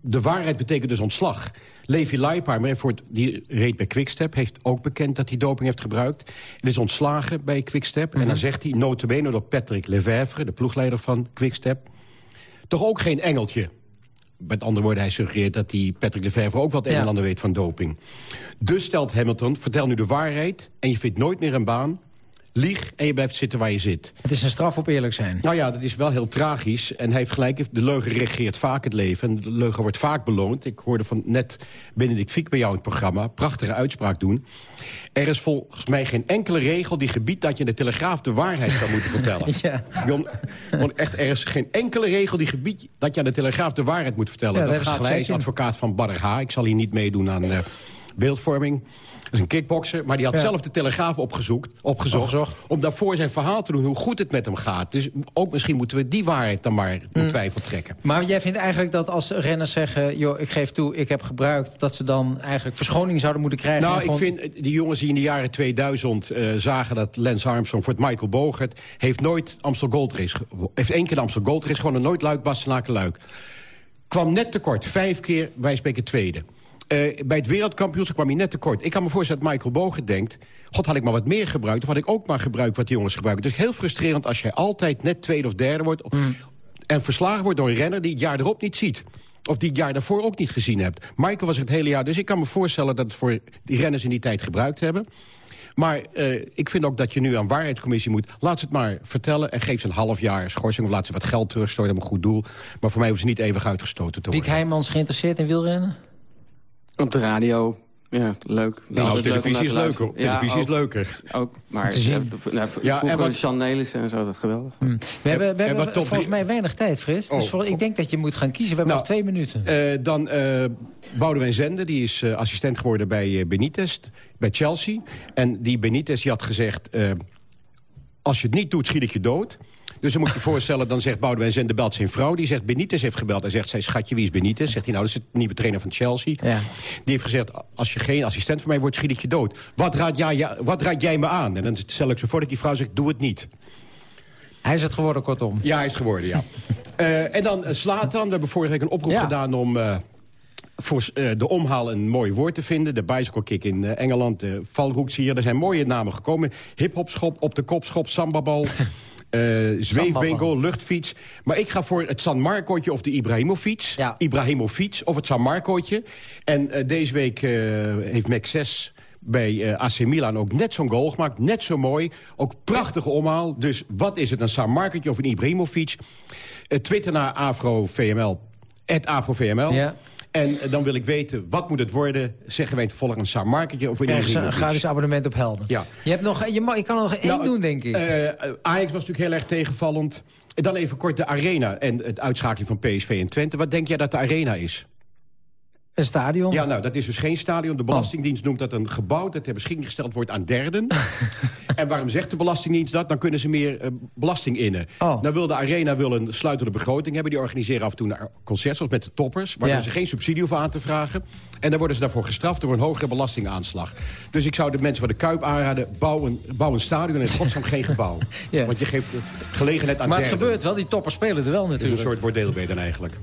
Speaker 25: de waarheid betekent dus ontslag. Levi Leipheimer, die reed bij Quickstep... heeft ook bekend dat hij doping heeft gebruikt. En is ontslagen bij Quickstep. Mm -hmm. En dan zegt hij, notabene door Patrick Lefevre... de ploegleider van Quickstep... toch ook geen engeltje met andere woorden, hij suggereert dat die Patrick Lefevre ook wat een en ander weet van doping. Dus stelt Hamilton, vertel nu de waarheid en je vindt nooit meer een baan. Lieg en je blijft zitten waar je zit.
Speaker 12: Het is een straf op eerlijk zijn.
Speaker 25: Nou ja, dat is wel heel tragisch. En hij heeft gelijk, de leugen regeert vaak het leven. En de leugen wordt vaak beloond. Ik hoorde van net Benedict Fiek bij jou in het programma... prachtige uitspraak doen. Er is volgens mij geen enkele regel die gebiedt... dat je in de Telegraaf de waarheid zou moeten vertellen.
Speaker 12: ja.
Speaker 25: Jon, echt, er is geen enkele regel die gebiedt... dat je aan de Telegraaf de waarheid moet vertellen.
Speaker 12: Ja,
Speaker 25: dat gaat, zij advocaat van Badr H. Ik zal hier niet meedoen aan uh, beeldvorming. Dat is een kickbokser, maar die had ja. zelf de Telegraaf opgezoekt, opgezocht...
Speaker 12: Opgezocht.
Speaker 25: om daarvoor zijn verhaal te doen, hoe goed het met hem gaat. Dus ook misschien moeten we die waarheid dan maar in twijfel trekken.
Speaker 12: Maar jij vindt eigenlijk dat als renners zeggen... joh, ik geef toe, ik heb gebruikt... dat ze dan eigenlijk verschoning zouden moeten krijgen?
Speaker 25: Nou, ik vind, die jongens die in de jaren 2000 uh, zagen dat Lance Armstrong... voor het Michael Bogert heeft nooit Amstel Gold Race... heeft één keer de Amstel Gold Race gewonnen, nooit Luik, Bastenaken, Luik. Kwam net tekort, vijf keer, wij spreken tweede. Uh, bij het wereldkampioenschap kwam hij net tekort. Ik kan me voorstellen dat Michael Bogen denkt... God, had ik maar wat meer gebruikt... of had ik ook maar gebruikt wat die jongens gebruiken. Dus heel frustrerend als jij altijd net tweede of derde wordt... Mm. en verslagen wordt door een renner die het jaar erop niet ziet. Of die het jaar daarvoor ook niet gezien hebt. Michael was het hele jaar... dus ik kan me voorstellen dat het voor die renners in die tijd gebruikt hebben. Maar uh, ik vind ook dat je nu aan waarheidscommissie moet... laat ze het maar vertellen en geef ze een half jaar schorsing... of laat ze wat geld terugstorten op een goed doel. Maar voor mij hoeven ze niet eeuwig uitgestoten te worden.
Speaker 12: Wiek Heijmans geïnteresseerd in wielrennen?
Speaker 26: Op de radio, ja, leuk.
Speaker 25: Nou, televisie is leuker. televisie is leuker.
Speaker 26: Ook, maar ja, nou, ja, vroeger wat, Sean Nelissen en zo, dat geweldig.
Speaker 12: Hmm. We hebben, we hebben volgens mij weinig tijd, Frits. Dus oh, voor, ik denk dat je moet gaan kiezen. We hebben nou, nog twee minuten.
Speaker 25: Uh, dan uh, Boudewijn Zende, die is uh, assistent geworden bij Benitez, bij Chelsea. En die Benitez die had gezegd... als je het niet doet, schiet ik je dood. Dus dan moet je je voorstellen, dan zegt Boudewijn Zende belt zijn vrouw. Die zegt, Benitez heeft gebeld. En zegt zij, schatje, wie is Benitez? Zegt hij, nou, dat is het nieuwe trainer van Chelsea. Ja. Die heeft gezegd, als je geen assistent van mij wordt, schiet ik je dood. Wat raad jij, wat raad jij me aan? En dan stel ik zo voor dat die vrouw zegt, doe het niet.
Speaker 12: Hij is het geworden, kortom.
Speaker 25: Ja, hij is geworden, ja. uh, en dan uh, Slatan. We hebben vorige week een oproep gedaan om... Uh, voor de omhaal een mooi woord te vinden. De bicycle kick in Engeland, de valroeksier. Er zijn mooie namen gekomen. Hip-hop-schop, op de kopschop, sambabal. Uh, luchtfiets. Maar ik ga voor het San Marcootje of de Ibrahimovic. Ja. Of het San Marcootje. En uh, deze week uh, heeft Max 6 bij AC Milan ook net zo'n goal gemaakt. Net zo mooi. Ook prachtige omhaal. Dus wat is het, een San Marcootje of een Ibrahimovic? Twitter naar AfroVML. Het AfroVML. Ja. En dan wil ik weten, wat moet het worden? Zeggen wij het volgens een saarmarketje of
Speaker 12: een een gratis abonnement op Helden. Ja. Je, hebt nog, je, mag, je kan er nog één nou, doen, denk ik. Uh,
Speaker 25: Ajax was natuurlijk heel erg tegenvallend. Dan even kort de Arena en het uitschakeling van PSV in Twente. Wat denk jij dat de Arena is?
Speaker 12: Een stadion?
Speaker 25: Ja, nou, dat is dus geen stadion. De Belastingdienst noemt dat een gebouw dat ter beschikking gesteld wordt aan derden. en waarom zegt de Belastingdienst dat? Dan kunnen ze meer uh, belasting innen. Oh. Nou wil de Arena wil een sluitende begroting hebben. Die organiseren af en toe concerts, zoals met de toppers. Waar ja. ze geen subsidie hoeven aan te vragen. En dan worden ze daarvoor gestraft door een hogere belastingaanslag. Dus ik zou de mensen van de Kuip aanraden... bouw een, bouw een stadion en godsnaam geen gebouw. ja. Want je geeft gelegenheid aan
Speaker 12: Maar
Speaker 25: het
Speaker 12: gebeurt wel, die toppers spelen er wel natuurlijk. Het
Speaker 25: is een soort bordeel dan eigenlijk.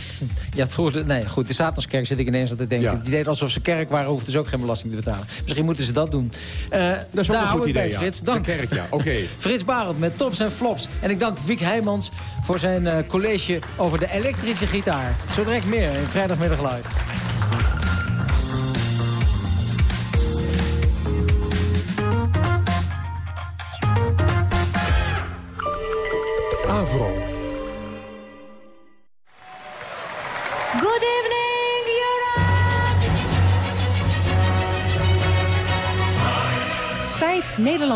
Speaker 12: ja, vroeger, nee, goed, de Satanskerk zit ik ineens aan te denken. Die deed alsof ze kerk waren, hoefden ze ook geen belasting te betalen. Misschien moeten ze dat doen. Uh,
Speaker 25: dat is ook een goed idee,
Speaker 12: Frits. Dank.
Speaker 25: De kerk, ja. Oké.
Speaker 12: Frits Barend met tops en flops. En ik dank Wiek Heijmans voor zijn uh, college over de elektrische gitaar. Zo direct meer in Vrijdagmiddag Live.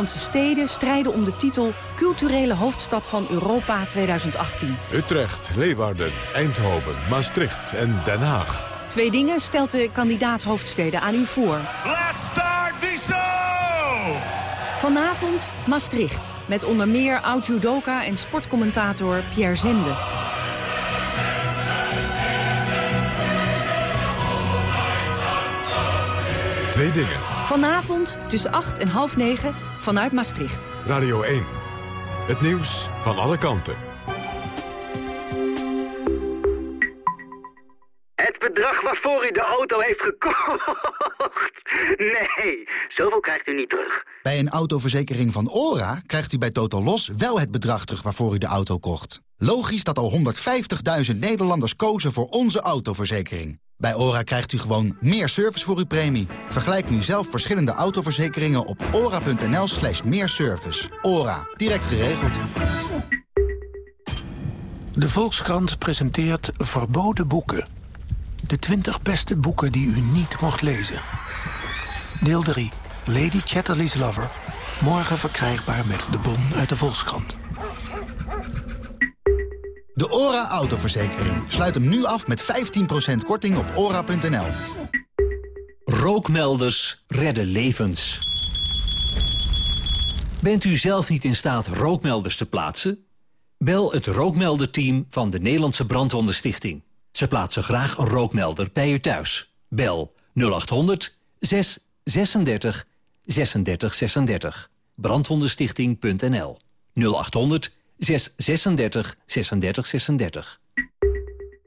Speaker 2: Nederlandse steden strijden om de titel Culturele Hoofdstad van Europa 2018.
Speaker 1: Utrecht, Leeuwarden, Eindhoven, Maastricht en Den Haag.
Speaker 2: Twee dingen stelt de kandidaat hoofdsteden aan u voor.
Speaker 28: Let's start the show!
Speaker 2: Vanavond Maastricht, met onder meer oud-judoka en sportcommentator Pierre Zende.
Speaker 1: Twee dingen.
Speaker 2: Vanavond tussen 8 en half 9 vanuit Maastricht.
Speaker 1: Radio 1. Het nieuws van alle kanten.
Speaker 29: Het bedrag waarvoor u de auto heeft gekocht. Nee, zoveel krijgt u niet terug.
Speaker 30: Bij een autoverzekering van ORA krijgt u bij Total Los wel het bedrag terug waarvoor u de auto kocht. Logisch dat al 150.000 Nederlanders kozen voor onze autoverzekering. Bij ORA krijgt u gewoon meer service voor uw premie. Vergelijk nu zelf verschillende autoverzekeringen op ora.nl slash meer service. ORA, direct geregeld.
Speaker 31: De Volkskrant presenteert verboden boeken. De 20 beste boeken die u niet mocht lezen. Deel 3. Lady Chatterley's Lover. Morgen verkrijgbaar met de bon uit de Volkskrant.
Speaker 30: De ORA autoverzekering. Sluit hem nu af met 15% korting op ora.nl.
Speaker 32: Rookmelders redden levens. Bent u zelf niet in staat rookmelders te plaatsen? Bel het rookmelderteam van de Nederlandse Brandwondenstichting. Ze plaatsen graag een rookmelder bij u thuis. Bel 0800 636 36 36. Brandwondenstichting.nl 0800 636 36 36.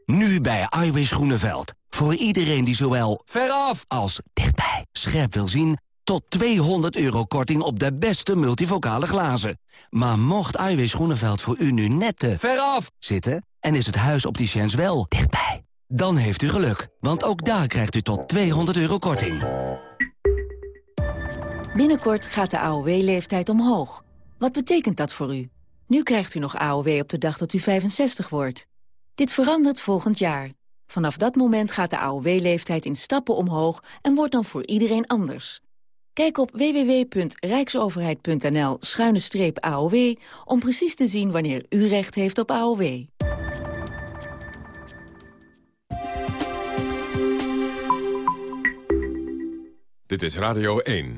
Speaker 33: Nu bij Iwis Groeneveld. Voor iedereen die zowel veraf als dichtbij scherp wil zien... tot 200 euro korting op de beste multivocale glazen. Maar mocht Iwis Groeneveld voor u nu net te veraf zitten... en is het huis op die chance wel dichtbij... dan heeft u geluk, want ook daar krijgt u tot 200 euro korting.
Speaker 14: Binnenkort gaat de AOW-leeftijd omhoog. Wat betekent dat voor u? Nu krijgt u nog AOW op de dag dat u 65 wordt. Dit verandert volgend jaar. Vanaf dat moment gaat de AOW-leeftijd in stappen omhoog... en wordt dan voor iedereen anders. Kijk op www.rijksoverheid.nl-aow... om precies te zien wanneer u recht heeft op AOW.
Speaker 1: Dit is Radio 1.